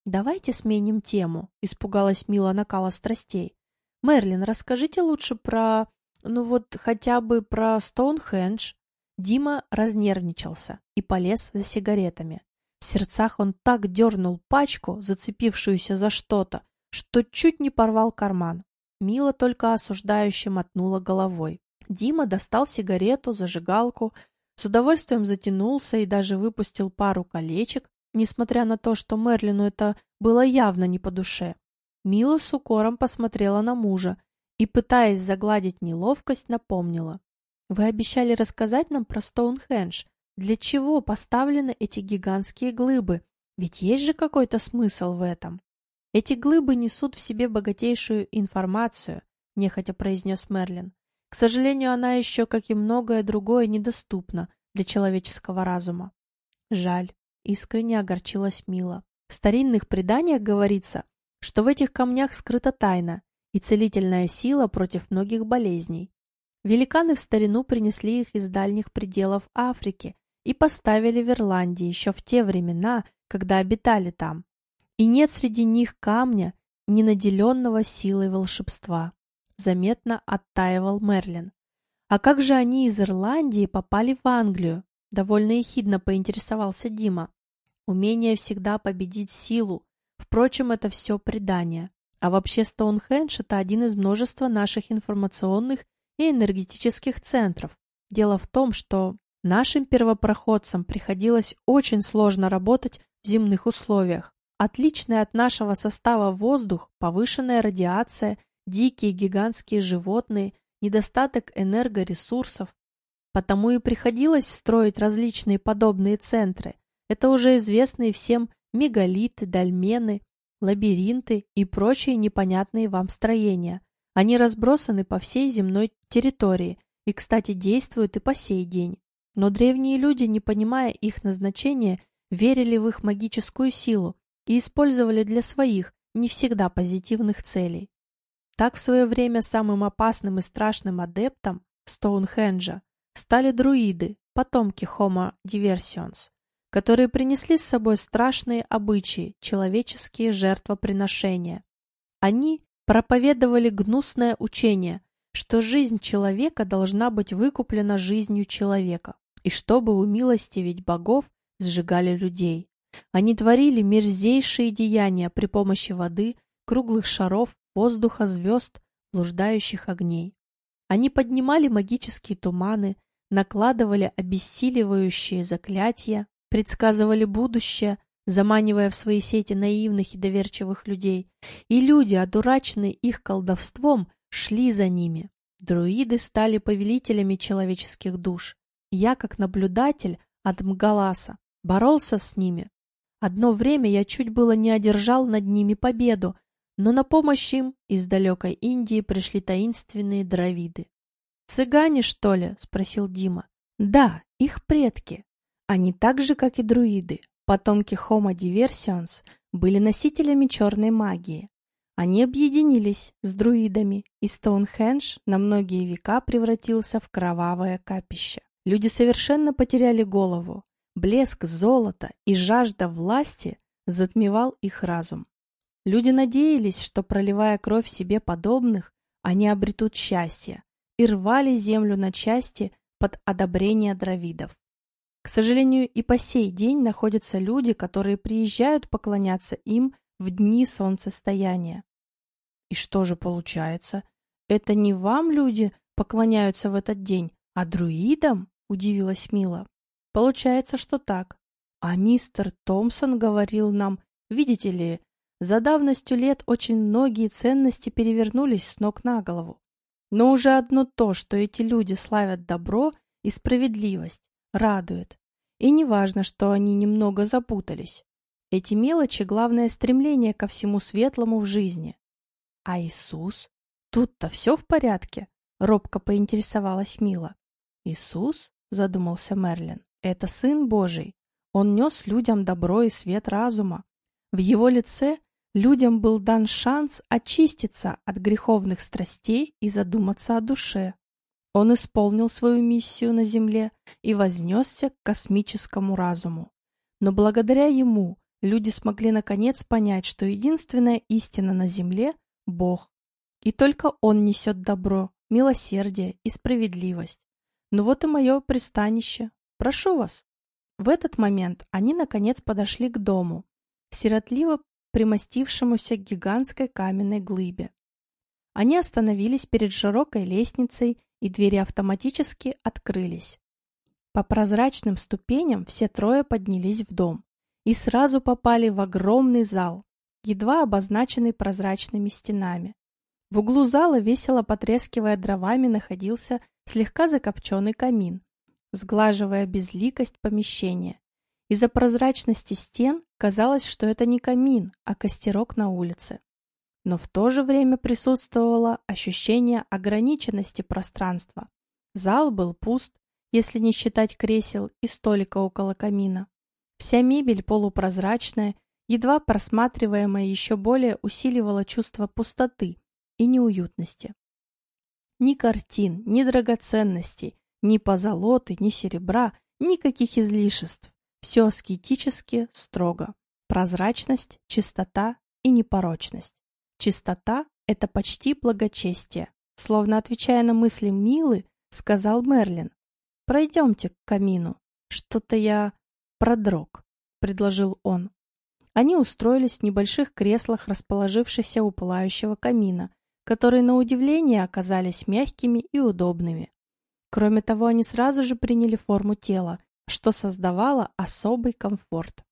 Speaker 1: «Давайте сменим тему», — испугалась Мила накала страстей. «Мерлин, расскажите лучше про... ну вот хотя бы про Стоунхендж. Дима разнервничался и полез за сигаретами. В сердцах он так дернул пачку, зацепившуюся за что-то, что чуть не порвал карман. Мила только осуждающе мотнула головой. Дима достал сигарету, зажигалку, с удовольствием затянулся и даже выпустил пару колечек, несмотря на то, что Мерлину это было явно не по душе. Мила с укором посмотрела на мужа и, пытаясь загладить неловкость, напомнила. «Вы обещали рассказать нам про Стоунхендж. Для чего поставлены эти гигантские глыбы? Ведь есть же какой-то смысл в этом». «Эти глыбы несут в себе богатейшую информацию», — нехотя произнес Мерлин. «К сожалению, она еще, как и многое другое, недоступна для человеческого разума». «Жаль», — искренне огорчилась Мила. В старинных преданиях говорится, что в этих камнях скрыта тайна и целительная сила против многих болезней. Великаны в старину принесли их из дальних пределов Африки и поставили в Ирландии еще в те времена, когда обитали там и нет среди них камня, не наделенного силой волшебства. Заметно оттаивал Мерлин. А как же они из Ирландии попали в Англию? Довольно ехидно поинтересовался Дима. Умение всегда победить силу. Впрочем, это все предание. А вообще Стоунхендж – это один из множества наших информационных и энергетических центров. Дело в том, что нашим первопроходцам приходилось очень сложно работать в земных условиях. Отличный от нашего состава воздух, повышенная радиация, дикие гигантские животные, недостаток энергоресурсов. Потому и приходилось строить различные подобные центры. Это уже известные всем мегалиты, дольмены, лабиринты и прочие непонятные вам строения. Они разбросаны по всей земной территории и, кстати, действуют и по сей день. Но древние люди, не понимая их назначения, верили в их магическую силу и использовали для своих, не всегда позитивных целей. Так в свое время самым опасным и страшным адептом Стоунхенджа стали друиды, потомки Homo diversions, которые принесли с собой страшные обычаи, человеческие жертвоприношения. Они проповедовали гнусное учение, что жизнь человека должна быть выкуплена жизнью человека, и чтобы умилостивить богов, сжигали людей. Они творили мерзейшие деяния при помощи воды, круглых шаров, воздуха, звезд, блуждающих огней. Они поднимали магические туманы, накладывали обессиливающие заклятия, предсказывали будущее, заманивая в свои сети наивных и доверчивых людей, и люди, одураченные их колдовством, шли за ними. Друиды стали повелителями человеческих душ. Я, как наблюдатель от Мгаласа, боролся с ними, Одно время я чуть было не одержал над ними победу, но на помощь им из далекой Индии пришли таинственные дровиды. «Цыгане, что ли?» — спросил Дима. «Да, их предки. Они так же, как и друиды, потомки Homo diversions, были носителями черной магии. Они объединились с друидами, и Стоунхендж на многие века превратился в кровавое капище. Люди совершенно потеряли голову, Блеск золота и жажда власти затмевал их разум. Люди надеялись, что, проливая кровь себе подобных, они обретут счастье, и рвали землю на части под одобрение дровидов. К сожалению, и по сей день находятся люди, которые приезжают поклоняться им в дни солнцестояния. И что же получается? Это не вам люди поклоняются в этот день, а друидам? Удивилась Мила. Получается, что так. А мистер Томпсон говорил нам, видите ли, за давностью лет очень многие ценности перевернулись с ног на голову. Но уже одно то, что эти люди славят добро и справедливость, радует. И не важно, что они немного запутались. Эти мелочи – главное стремление ко всему светлому в жизни. А Иисус? Тут-то все в порядке? Робко поинтересовалась Мила. Иисус? Задумался Мерлин. Это Сын Божий. Он нес людям добро и свет разума. В его лице людям был дан шанс очиститься от греховных страстей и задуматься о душе. Он исполнил свою миссию на Земле и вознесся к космическому разуму. Но благодаря ему люди смогли наконец понять, что единственная истина на Земле – Бог. И только Он несет добро, милосердие и справедливость. Ну вот и мое пристанище. Прошу вас. В этот момент они, наконец, подошли к дому, сиротливо примостившемуся к гигантской каменной глыбе. Они остановились перед широкой лестницей, и двери автоматически открылись. По прозрачным ступеням все трое поднялись в дом и сразу попали в огромный зал, едва обозначенный прозрачными стенами. В углу зала, весело потрескивая дровами, находился слегка закопченный камин, сглаживая безликость помещения. Из-за прозрачности стен казалось, что это не камин, а костерок на улице. Но в то же время присутствовало ощущение ограниченности пространства. Зал был пуст, если не считать кресел и столика около камина. Вся мебель полупрозрачная, едва просматриваемая еще более усиливала чувство пустоты и неуютности. Ни картин, ни драгоценностей, ни позолоты, ни серебра, никаких излишеств. Все аскетически строго. Прозрачность, чистота и непорочность. Чистота — это почти благочестие. Словно отвечая на мысли Милы, сказал Мерлин. «Пройдемте к камину. Что-то я продрог», — предложил он. Они устроились в небольших креслах, расположившихся у пылающего камина, которые, на удивление, оказались мягкими и удобными. Кроме того, они сразу же приняли форму тела, что создавало особый комфорт.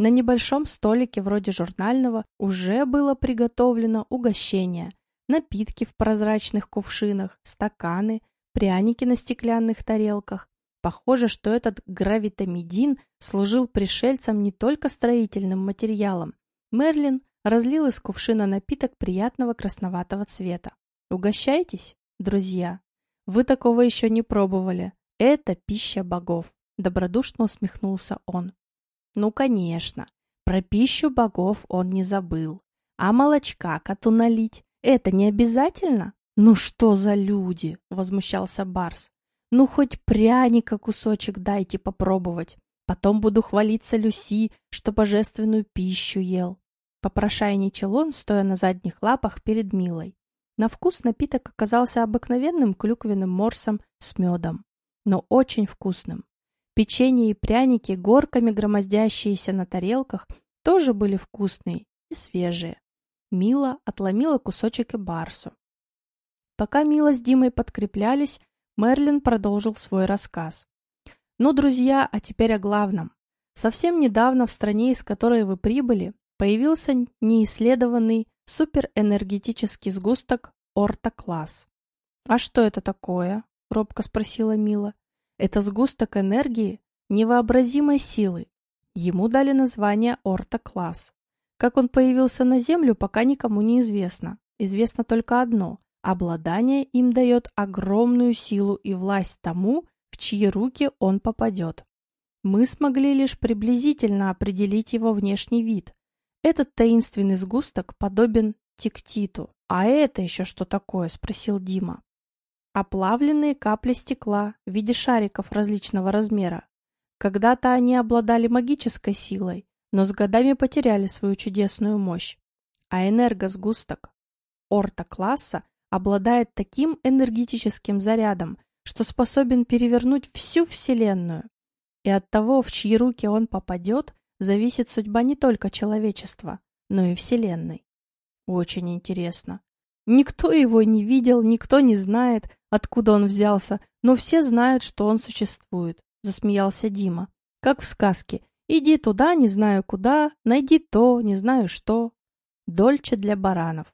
Speaker 1: На небольшом столике вроде журнального уже было приготовлено угощение, напитки в прозрачных кувшинах, стаканы, пряники на стеклянных тарелках. Похоже, что этот гравитамидин служил пришельцам не только строительным материалом. Мерлин разлил из кувшина напиток приятного красноватого цвета. «Угощайтесь, друзья! Вы такого еще не пробовали. Это пища богов!» Добродушно усмехнулся он. Ну, конечно, про пищу богов он не забыл. А молочка коту налить — это не обязательно? Ну что за люди? — возмущался Барс. Ну, хоть пряника кусочек дайте попробовать. Потом буду хвалиться Люси, что божественную пищу ел. Попрошайничал он, стоя на задних лапах перед Милой. На вкус напиток оказался обыкновенным клюквенным морсом с медом, но очень вкусным. Печенье и пряники, горками громоздящиеся на тарелках, тоже были вкусные и свежие. Мила отломила кусочек и барсу. Пока Мила с Димой подкреплялись, Мерлин продолжил свой рассказ. «Ну, друзья, а теперь о главном. Совсем недавно в стране, из которой вы прибыли, появился неисследованный суперэнергетический сгусток Орта-класс. «А что это такое?» — робко спросила Мила. Это сгусток энергии невообразимой силы. Ему дали название Орта-класс. Как он появился на Землю, пока никому не известно. Известно только одно – обладание им дает огромную силу и власть тому, в чьи руки он попадет. Мы смогли лишь приблизительно определить его внешний вид. Этот таинственный сгусток подобен тектиту. «А это еще что такое?» – спросил Дима. Оплавленные капли стекла в виде шариков различного размера. Когда-то они обладали магической силой, но с годами потеряли свою чудесную мощь. А энергосгусток орта-класса обладает таким энергетическим зарядом, что способен перевернуть всю Вселенную. И от того, в чьи руки он попадет, зависит судьба не только человечества, но и Вселенной. Очень интересно. Никто его не видел, никто не знает, откуда он взялся, но все знают, что он существует, засмеялся Дима. Как в сказке. Иди туда, не знаю куда, найди то, не знаю что. Дольче для баранов.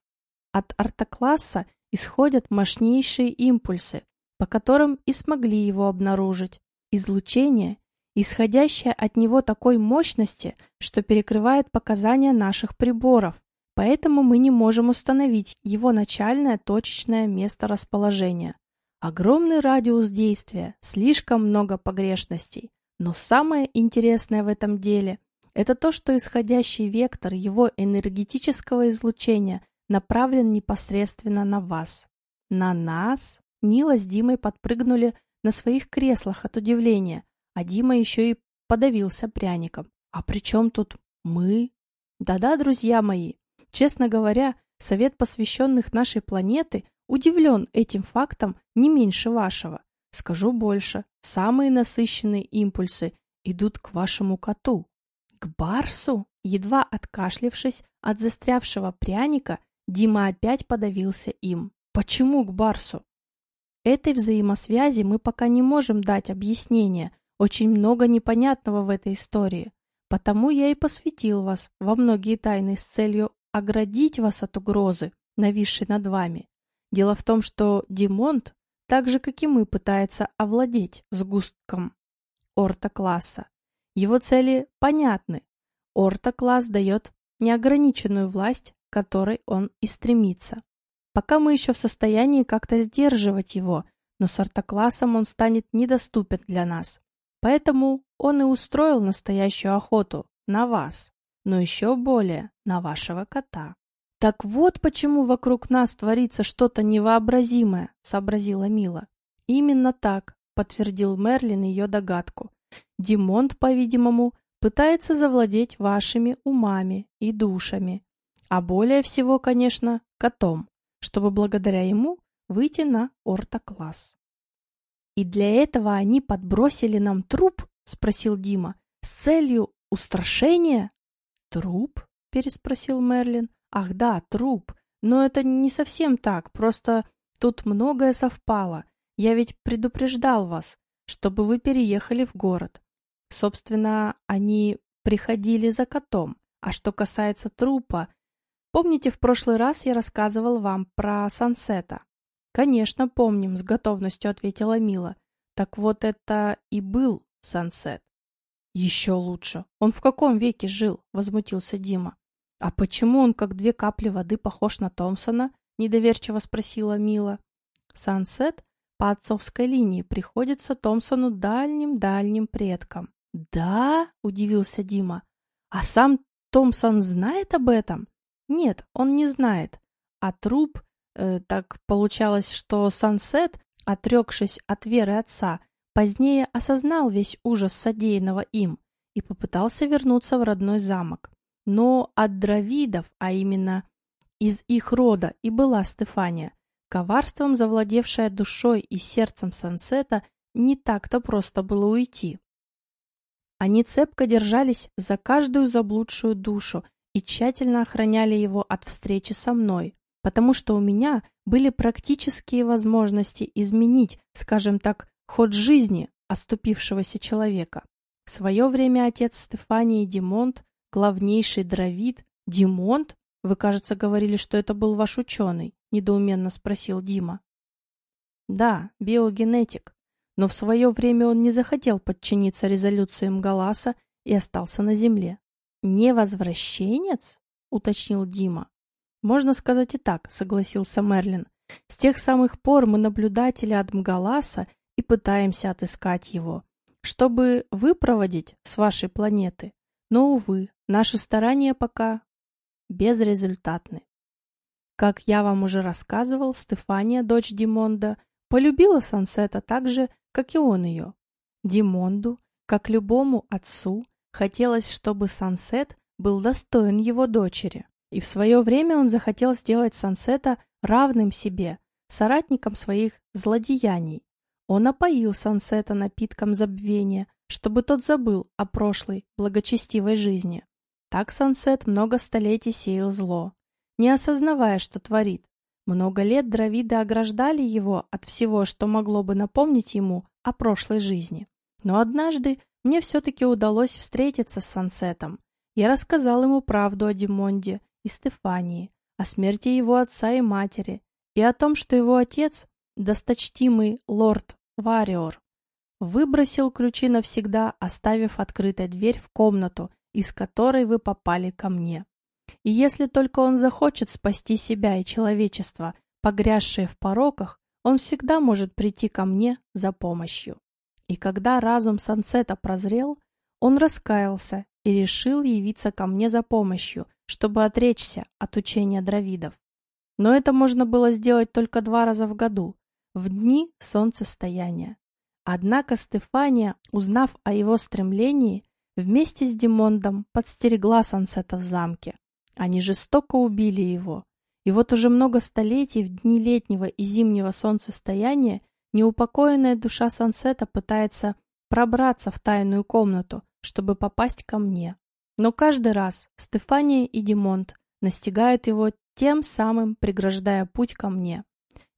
Speaker 1: От артокласса исходят мощнейшие импульсы, по которым и смогли его обнаружить. Излучение, исходящее от него такой мощности, что перекрывает показания наших приборов, поэтому мы не можем установить его начальное точечное место расположения. Огромный радиус действия, слишком много погрешностей. Но самое интересное в этом деле – это то, что исходящий вектор его энергетического излучения направлен непосредственно на вас. На нас? Мила с Димой подпрыгнули на своих креслах от удивления, а Дима еще и подавился пряником. А при чем тут мы? Да-да, друзья мои, честно говоря, совет посвященных нашей планеты – удивлен этим фактом не меньше вашего. Скажу больше, самые насыщенные импульсы идут к вашему коту. К Барсу? Едва откашлившись от застрявшего пряника, Дима опять подавился им. Почему к Барсу? Этой взаимосвязи мы пока не можем дать объяснение. Очень много непонятного в этой истории. Потому я и посвятил вас во многие тайны с целью оградить вас от угрозы, нависшей над вами. Дело в том, что Димонт, так же, как и мы, пытается овладеть сгустком орта-класса. Его цели понятны. Орта-класс дает неограниченную власть, к которой он и стремится. Пока мы еще в состоянии как-то сдерживать его, но с ортоклассом он станет недоступен для нас. Поэтому он и устроил настоящую охоту на вас, но еще более на вашего кота. «Так вот почему вокруг нас творится что-то невообразимое», — сообразила Мила. «Именно так», — подтвердил Мерлин ее догадку. «Димонт, по-видимому, пытается завладеть вашими умами и душами, а более всего, конечно, котом, чтобы благодаря ему выйти на ортокласс». «И для этого они подбросили нам труп?» — спросил Дима. «С целью устрашения?» «Труп?» — переспросил Мерлин. Ах да, труп. Но это не совсем так, просто тут многое совпало. Я ведь предупреждал вас, чтобы вы переехали в город. Собственно, они приходили за котом. А что касается трупа, помните, в прошлый раз я рассказывал вам про Сансета? Конечно, помним, с готовностью ответила Мила. Так вот это и был Сансет. Еще лучше. Он в каком веке жил? Возмутился Дима. «А почему он, как две капли воды, похож на Томпсона?» — недоверчиво спросила Мила. Сансет по отцовской линии приходится Томпсону дальним-дальним предкам. «Да?» — удивился Дима. «А сам Томпсон знает об этом?» «Нет, он не знает. А труп...» э, Так получалось, что Сансет, отрекшись от веры отца, позднее осознал весь ужас содеянного им и попытался вернуться в родной замок. Но от дравидов, а именно из их рода, и была Стефания, коварством завладевшая душой и сердцем Сансета, не так-то просто было уйти. Они цепко держались за каждую заблудшую душу и тщательно охраняли его от встречи со мной, потому что у меня были практические возможности изменить, скажем так, ход жизни оступившегося человека. В свое время отец Стефании Димонт главнейший дровид, Димонт? Вы, кажется, говорили, что это был ваш ученый, недоуменно спросил Дима. Да, биогенетик. Но в свое время он не захотел подчиниться резолюциям Галаса и остался на земле. Не возвращенец? уточнил Дима. Можно сказать и так, согласился Мерлин. С тех самых пор мы наблюдатели от Мгаласа и пытаемся отыскать его, чтобы выпроводить с вашей планеты. Но, увы, Наши старания пока безрезультатны. Как я вам уже рассказывал, Стефания, дочь Димонда, полюбила Сансета так же, как и он ее. Димонду, как любому отцу, хотелось, чтобы Сансет был достоин его дочери. И в свое время он захотел сделать Сансета равным себе, соратником своих злодеяний. Он опоил Сансета напитком забвения, чтобы тот забыл о прошлой благочестивой жизни. Так Сансет много столетий сеял зло, не осознавая, что творит. Много лет дровиды ограждали его от всего, что могло бы напомнить ему о прошлой жизни. Но однажды мне все-таки удалось встретиться с Сансетом. Я рассказал ему правду о Димонде и Стефании, о смерти его отца и матери, и о том, что его отец, досточтимый лорд Вариор, выбросил ключи навсегда, оставив открытой дверь в комнату, из которой вы попали ко мне. И если только он захочет спасти себя и человечество, погрязшее в пороках, он всегда может прийти ко мне за помощью. И когда разум Сансета прозрел, он раскаялся и решил явиться ко мне за помощью, чтобы отречься от учения дровидов. Но это можно было сделать только два раза в году, в дни солнцестояния. Однако Стефания, узнав о его стремлении, Вместе с Димондом подстерегла Сансета в замке. Они жестоко убили его. И вот уже много столетий в дни летнего и зимнего солнцестояния неупокоенная душа Сансета пытается пробраться в тайную комнату, чтобы попасть ко мне. Но каждый раз Стефания и Димонт настигают его тем самым преграждая путь ко мне.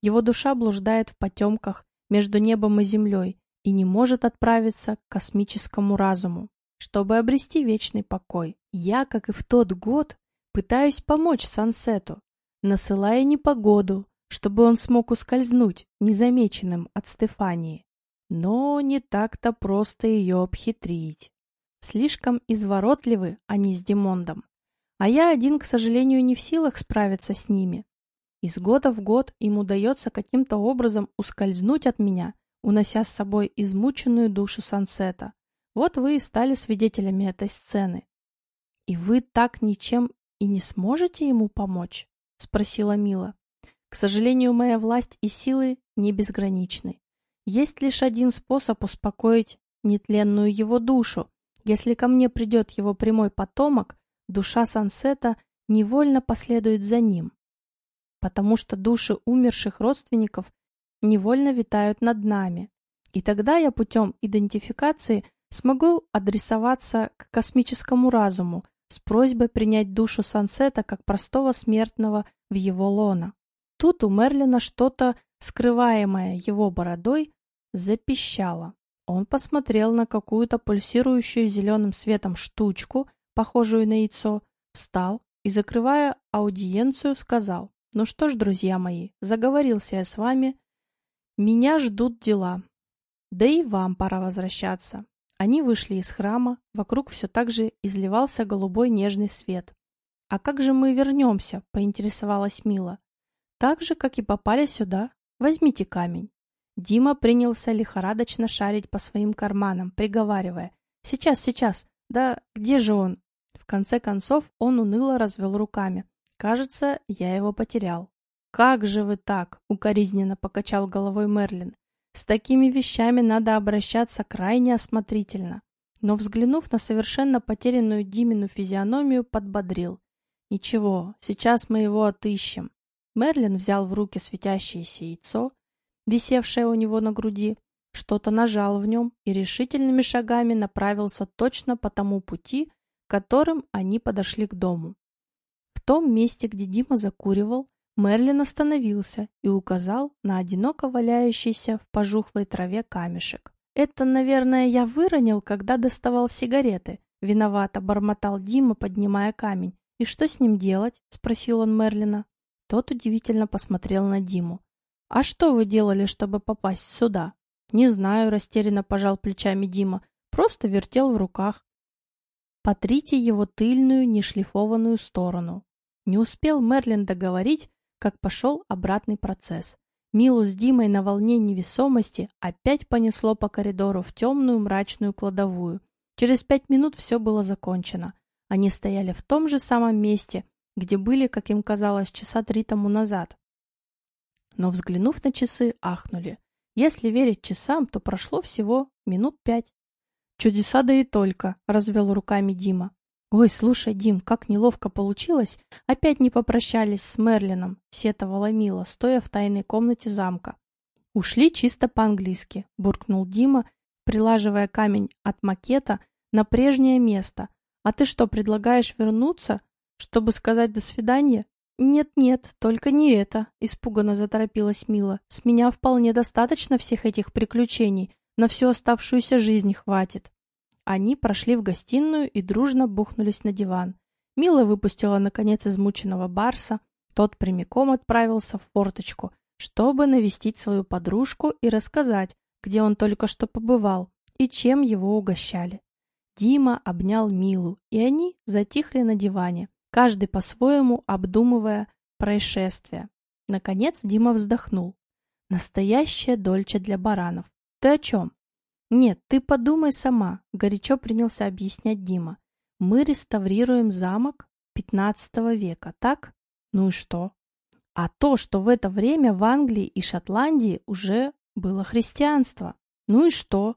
Speaker 1: Его душа блуждает в потемках между небом и землей и не может отправиться к космическому разуму, чтобы обрести вечный покой. Я, как и в тот год, пытаюсь помочь Сансету, насылая непогоду, чтобы он смог ускользнуть незамеченным от Стефании. Но не так-то просто ее обхитрить. Слишком изворотливы они с Димондом. А я один, к сожалению, не в силах справиться с ними. Из года в год им удается каким-то образом ускользнуть от меня, унося с собой измученную душу Сансета. Вот вы и стали свидетелями этой сцены. «И вы так ничем и не сможете ему помочь?» — спросила Мила. «К сожалению, моя власть и силы не безграничны. Есть лишь один способ успокоить нетленную его душу. Если ко мне придет его прямой потомок, душа Сансета невольно последует за ним, потому что души умерших родственников невольно витают над нами. И тогда я путем идентификации смогу адресоваться к космическому разуму с просьбой принять душу Сансета как простого смертного в его лона. Тут у Мерлина что-то, скрываемое его бородой, запищало. Он посмотрел на какую-то пульсирующую зеленым светом штучку, похожую на яйцо, встал и, закрывая аудиенцию, сказал, «Ну что ж, друзья мои, заговорился я с вами. Меня ждут дела. Да и вам пора возвращаться». Они вышли из храма, вокруг все так же изливался голубой нежный свет. «А как же мы вернемся?» — поинтересовалась Мила. «Так же, как и попали сюда. Возьмите камень». Дима принялся лихорадочно шарить по своим карманам, приговаривая. «Сейчас, сейчас! Да где же он?» конце концов он уныло развел руками. «Кажется, я его потерял». «Как же вы так?» — укоризненно покачал головой Мерлин. «С такими вещами надо обращаться крайне осмотрительно». Но, взглянув на совершенно потерянную Димину физиономию, подбодрил. «Ничего, сейчас мы его отыщем». Мерлин взял в руки светящееся яйцо, висевшее у него на груди, что-то нажал в нем и решительными шагами направился точно по тому пути, которым они подошли к дому. Том месте, где Дима закуривал, Мерлин остановился и указал на одиноко валяющийся в пожухлой траве камешек. «Это, наверное, я выронил, когда доставал сигареты», — виновато бормотал Дима, поднимая камень. «И что с ним делать?» — спросил он Мерлина. Тот удивительно посмотрел на Диму. «А что вы делали, чтобы попасть сюда?» «Не знаю», — растерянно пожал плечами Дима. «Просто вертел в руках. Потрите его тыльную нешлифованную сторону. Не успел Мерлин договорить, как пошел обратный процесс. Милу с Димой на волне невесомости опять понесло по коридору в темную мрачную кладовую. Через пять минут все было закончено. Они стояли в том же самом месте, где были, как им казалось, часа три тому назад. Но, взглянув на часы, ахнули. Если верить часам, то прошло всего минут пять. Чудеса да и только, развел руками Дима. Ой, слушай, Дим, как неловко получилось. Опять не попрощались с Мерлином, сетовала Мила, стоя в тайной комнате замка. Ушли чисто по-английски, буркнул Дима, прилаживая камень от макета на прежнее место. А ты что, предлагаешь вернуться, чтобы сказать до свидания? «Нет-нет, только не это», — испуганно заторопилась Мила. «С меня вполне достаточно всех этих приключений. На всю оставшуюся жизнь хватит. Они прошли в гостиную и дружно бухнулись на диван. Мила выпустила, наконец, измученного Барса. Тот прямиком отправился в форточку, чтобы навестить свою подружку и рассказать, где он только что побывал и чем его угощали. Дима обнял Милу, и они затихли на диване, каждый по-своему обдумывая происшествие. Наконец Дима вздохнул. Настоящая дольче для баранов. Ты о чем? Нет, ты подумай сама, горячо принялся объяснять Дима. Мы реставрируем замок 15 века, так? Ну и что? А то, что в это время в Англии и Шотландии уже было христианство. Ну и что?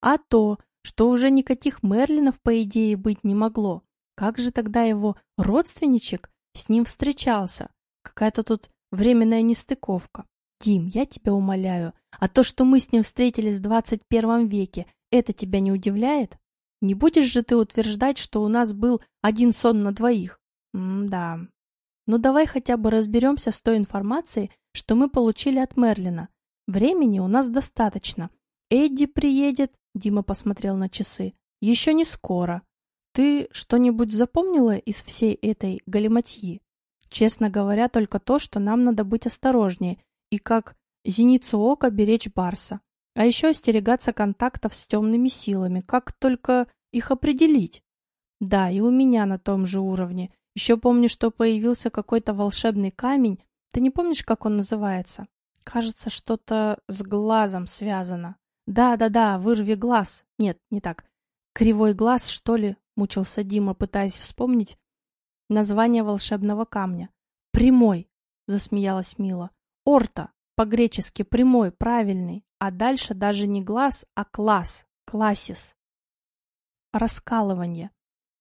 Speaker 1: А то, что уже никаких Мерлинов, по идее, быть не могло. Как же тогда его родственничек с ним встречался? Какая-то тут временная нестыковка. Дим, я тебя умоляю, а то, что мы с ним встретились в 21 веке, это тебя не удивляет? Не будешь же ты утверждать, что у нас был один сон на двоих? М-да. Ну давай хотя бы разберемся с той информацией, что мы получили от Мерлина. Времени у нас достаточно. Эдди приедет, Дима посмотрел на часы, еще не скоро. Ты что-нибудь запомнила из всей этой галиматьи? Честно говоря, только то, что нам надо быть осторожнее и как зеницу ока беречь Барса. А еще остерегаться контактов с темными силами, как только их определить. Да, и у меня на том же уровне. Еще помню, что появился какой-то волшебный камень. Ты не помнишь, как он называется? Кажется, что-то с глазом связано. Да-да-да, вырви глаз. Нет, не так. Кривой глаз, что ли? Мучился Дима, пытаясь вспомнить название волшебного камня. Прямой, засмеялась Мила. Орта, по-гречески прямой, правильный. А дальше даже не глаз, а класс, классис. Раскалывание.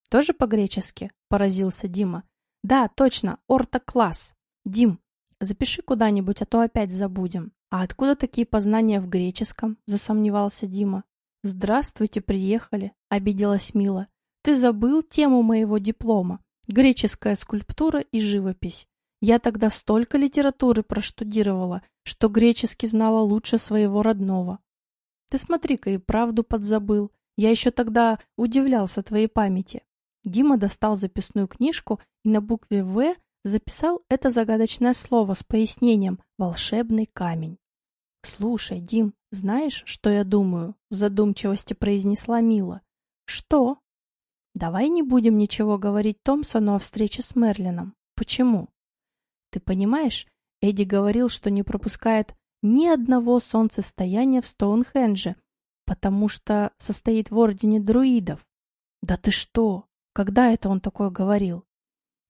Speaker 1: Тоже по-гречески? Поразился Дима. Да, точно, орта-класс. Дим, запиши куда-нибудь, а то опять забудем. А откуда такие познания в греческом? Засомневался Дима. Здравствуйте, приехали, обиделась Мила. Ты забыл тему моего диплома. Греческая скульптура и живопись. Я тогда столько литературы проштудировала, что греческий знала лучше своего родного. Ты смотри-ка и правду подзабыл. Я еще тогда удивлялся твоей памяти. Дима достал записную книжку и на букве «В» записал это загадочное слово с пояснением «волшебный камень». «Слушай, Дим, знаешь, что я думаю?» — в задумчивости произнесла Мила. «Что?» «Давай не будем ничего говорить Томпсону о встрече с Мерлином. Почему?» «Ты понимаешь, Эдди говорил, что не пропускает ни одного солнцестояния в Стоунхендже, потому что состоит в ордене друидов. Да ты что? Когда это он такое говорил?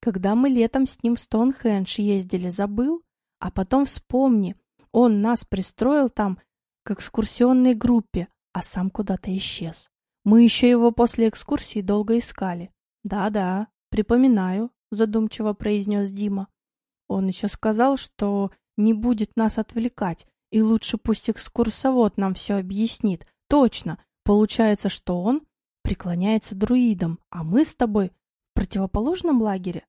Speaker 1: Когда мы летом с ним в Стоунхендж ездили, забыл? А потом вспомни, он нас пристроил там к экскурсионной группе, а сам куда-то исчез. Мы еще его после экскурсии долго искали. Да-да, припоминаю, задумчиво произнес Дима. Он еще сказал, что не будет нас отвлекать, и лучше пусть экскурсовод нам все объяснит. Точно, получается, что он преклоняется друидам, а мы с тобой в противоположном лагере?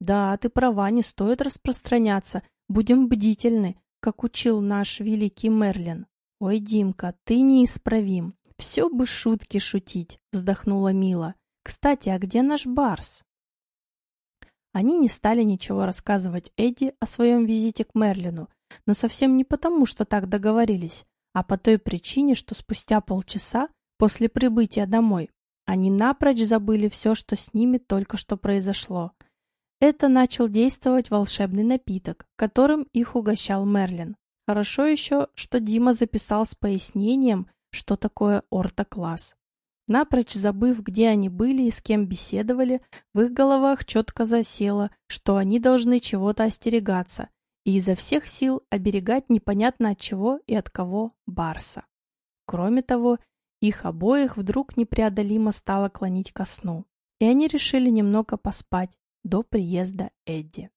Speaker 1: Да, ты права, не стоит распространяться. Будем бдительны, как учил наш великий Мерлин. Ой, Димка, ты неисправим. Все бы шутки шутить, вздохнула Мила. Кстати, а где наш Барс? Они не стали ничего рассказывать Эдди о своем визите к Мерлину, но совсем не потому, что так договорились, а по той причине, что спустя полчаса после прибытия домой они напрочь забыли все, что с ними только что произошло. Это начал действовать волшебный напиток, которым их угощал Мерлин. Хорошо еще, что Дима записал с пояснением, что такое ортокласс. Напрочь забыв, где они были и с кем беседовали, в их головах четко засело, что они должны чего-то остерегаться и изо всех сил оберегать непонятно от чего и от кого Барса. Кроме того, их обоих вдруг непреодолимо стало клонить ко сну, и они решили немного поспать до приезда Эдди.